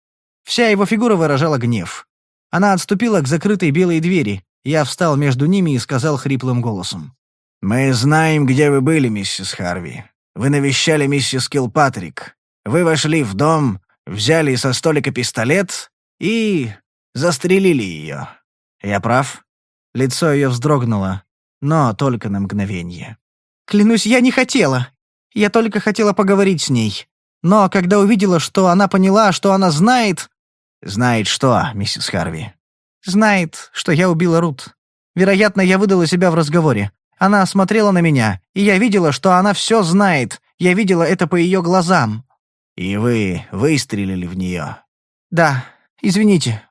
Вся его фигура выражала гнев. Она отступила к закрытой белой двери. Я встал между ними и сказал хриплым голосом. «Мы знаем, где вы были, миссис Харви. Вы навещали миссис Килпатрик. Вы вошли в дом, взяли со столика пистолет и застрелили ее. Я прав?» Лицо ее вздрогнуло, но только на мгновение. «Клянусь, я не хотела. Я только хотела поговорить с ней. Но когда увидела, что она поняла, что она знает...» «Знает что, миссис Харви?» «Знает, что я убила Рут. Вероятно, я выдала себя в разговоре. Она смотрела на меня, и я видела, что она все знает. Я видела это по ее глазам». «И вы выстрелили в нее?» «Да. Извините».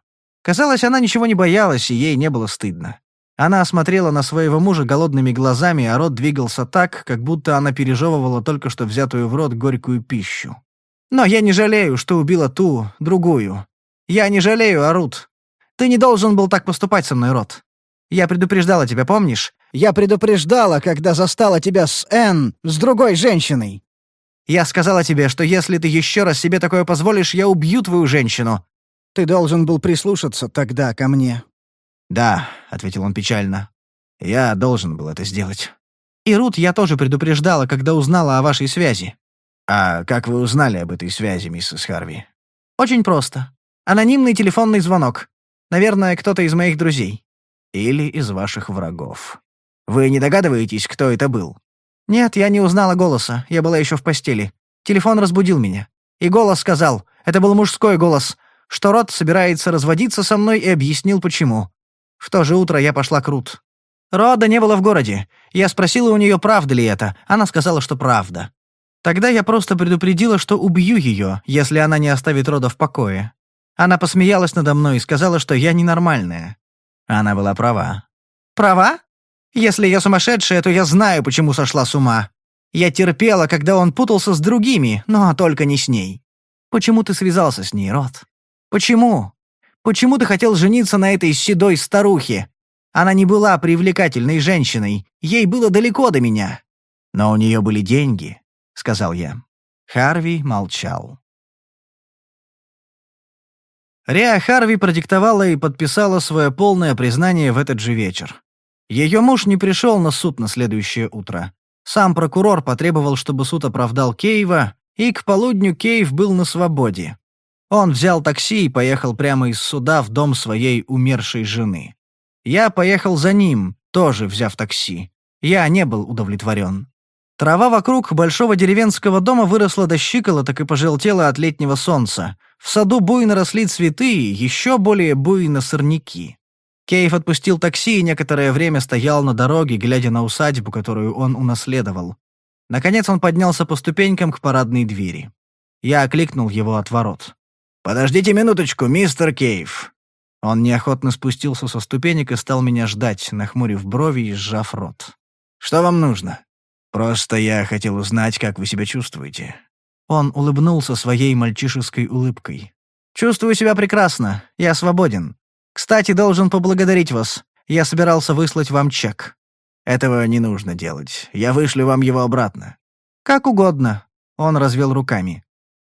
Казалось, она ничего не боялась, и ей не было стыдно. Она смотрела на своего мужа голодными глазами, а рот двигался так, как будто она пережевывала только что взятую в рот горькую пищу. «Но я не жалею, что убила ту, другую. Я не жалею, Арут. Ты не должен был так поступать со мной, Рот. Я предупреждала тебя, помнишь? Я предупреждала, когда застала тебя с Энн, с другой женщиной. Я сказала тебе, что если ты еще раз себе такое позволишь, я убью твою женщину. Ты должен был прислушаться тогда ко мне. «Да», — ответил он печально. «Я должен был это сделать». «И Рут я тоже предупреждала, когда узнала о вашей связи». «А как вы узнали об этой связи, миссис Харви?» «Очень просто. Анонимный телефонный звонок. Наверное, кто-то из моих друзей». «Или из ваших врагов. Вы не догадываетесь, кто это был?» «Нет, я не узнала голоса. Я была еще в постели. Телефон разбудил меня. И голос сказал, это был мужской голос, что Рот собирается разводиться со мной и объяснил, почему. В то же утро я пошла к Рут. Рода не было в городе. Я спросила у нее, правда ли это. Она сказала, что правда. Тогда я просто предупредила, что убью ее, если она не оставит Рода в покое. Она посмеялась надо мной и сказала, что я ненормальная. Она была права. Права? Если я сумасшедшая, то я знаю, почему сошла с ума. Я терпела, когда он путался с другими, но только не с ней. Почему ты связался с ней, Рот? Почему? Почему ты хотел жениться на этой седой старухе? Она не была привлекательной женщиной, ей было далеко до меня. Но у нее были деньги, сказал я. Харви молчал. Риа Харви продиктовала и подписала свое полное признание в этот же вечер. Ее муж не пришел на суд на следующее утро. Сам прокурор потребовал, чтобы суд оправдал Кейва, и к полудню Кейв был на свободе. Он взял такси и поехал прямо из суда в дом своей умершей жены. Я поехал за ним, тоже взяв такси. Я не был удовлетворен. Трава вокруг большого деревенского дома выросла до щиколоток и пожелтела от летнего солнца. В саду буйно росли цветы, еще более буйно сорняки. Кейв отпустил такси и некоторое время стоял на дороге, глядя на усадьбу, которую он унаследовал. Наконец он поднялся по ступенькам к парадной двери. Я окликнул его от ворот. «Подождите минуточку, мистер Кейв». Он неохотно спустился со ступенек и стал меня ждать, нахмурив брови и сжав рот. «Что вам нужно? Просто я хотел узнать, как вы себя чувствуете». Он улыбнулся своей мальчишеской улыбкой. «Чувствую себя прекрасно. Я свободен. Кстати, должен поблагодарить вас. Я собирался выслать вам чек». «Этого не нужно делать. Я вышлю вам его обратно». «Как угодно». Он развел руками.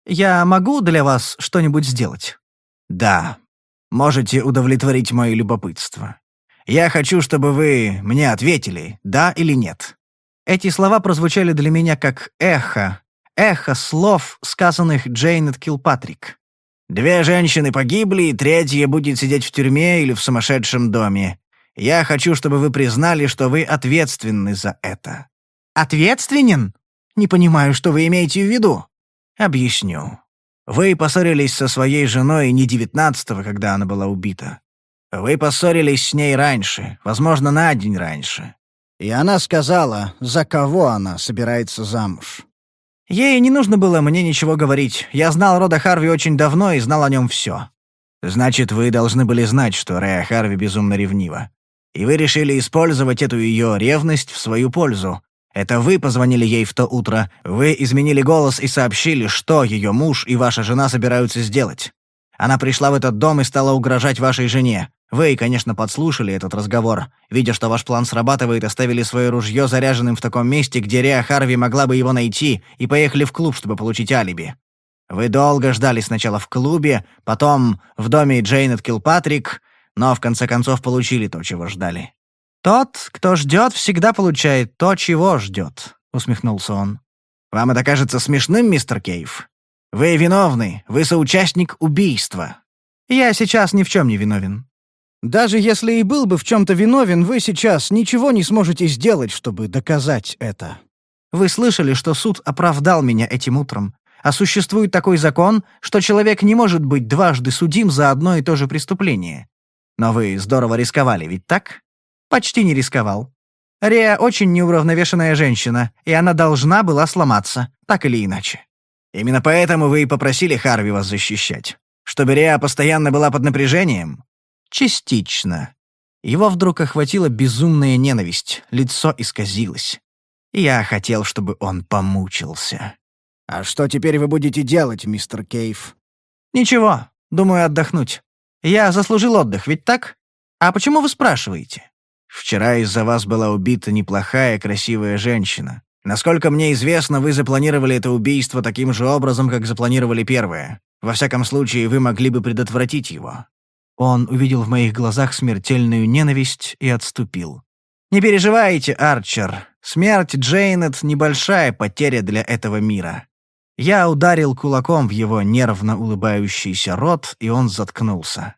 Я могу для вас что-нибудь сделать?» «Да. Можете удовлетворить мое любопытство. Я хочу, чтобы вы мне ответили, да или нет». Эти слова прозвучали для меня как эхо, эхо слов, сказанных Джейнет Килпатрик. «Две женщины погибли, и третья будет сидеть в тюрьме или в сумасшедшем доме. Я хочу, чтобы вы признали, что вы ответственны за это». «Ответственен? Не понимаю, что вы имеете в виду». Объясню. Вы поссорились со своей женой не девятнадцатого, когда она была убита. Вы поссорились с ней раньше, возможно, на день раньше. И она сказала, за кого она собирается замуж. Ей не нужно было мне ничего говорить. Я знал Рода Харви очень давно и знал о нем все. Значит, вы должны были знать, что Рэя Харви безумно ревнива. И вы решили использовать эту ее ревность в свою пользу. Это вы позвонили ей в то утро, вы изменили голос и сообщили, что ее муж и ваша жена собираются сделать. Она пришла в этот дом и стала угрожать вашей жене. Вы, конечно, подслушали этот разговор. Видя, что ваш план срабатывает, оставили свое ружье заряженным в таком месте, где Реа Харви могла бы его найти, и поехали в клуб, чтобы получить алиби. Вы долго ждали сначала в клубе, потом в доме Джейнет Килпатрик, но в конце концов получили то, чего ждали. «Тот, кто ждет, всегда получает то, чего ждет», — усмехнулся он. «Вам это кажется смешным, мистер Кейв? Вы виновны, вы соучастник убийства». «Я сейчас ни в чем не виновен». «Даже если и был бы в чем-то виновен, вы сейчас ничего не сможете сделать, чтобы доказать это». «Вы слышали, что суд оправдал меня этим утром, а существует такой закон, что человек не может быть дважды судим за одно и то же преступление. Но вы здорово рисковали, ведь так?» Почти не рисковал. Реа очень неуравновешенная женщина, и она должна была сломаться, так или иначе. Именно поэтому вы и попросили Харви вас защищать. Чтобы Реа постоянно была под напряжением? Частично. Его вдруг охватила безумная ненависть, лицо исказилось. Я хотел, чтобы он помучился. «А что теперь вы будете делать, мистер Кейв?» «Ничего, думаю отдохнуть. Я заслужил отдых, ведь так? А почему вы спрашиваете?» Вчера из-за вас была убита неплохая, красивая женщина. Насколько мне известно, вы запланировали это убийство таким же образом, как запланировали первое. Во всяком случае, вы могли бы предотвратить его». Он увидел в моих глазах смертельную ненависть и отступил. «Не переживайте, Арчер. Смерть Джейнет — небольшая потеря для этого мира». Я ударил кулаком в его нервно улыбающийся рот, и он заткнулся.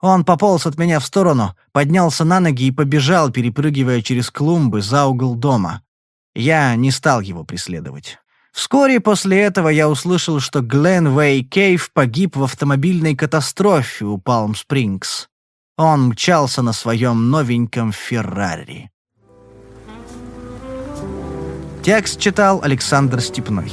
Он пополз от меня в сторону, поднялся на ноги и побежал, перепрыгивая через клумбы за угол дома. Я не стал его преследовать. Вскоре после этого я услышал, что Глен Вэй Кейв погиб в автомобильной катастрофе у Палм-Спрингс. Он мчался на своем новеньком Феррари. Текст читал Александр Степной.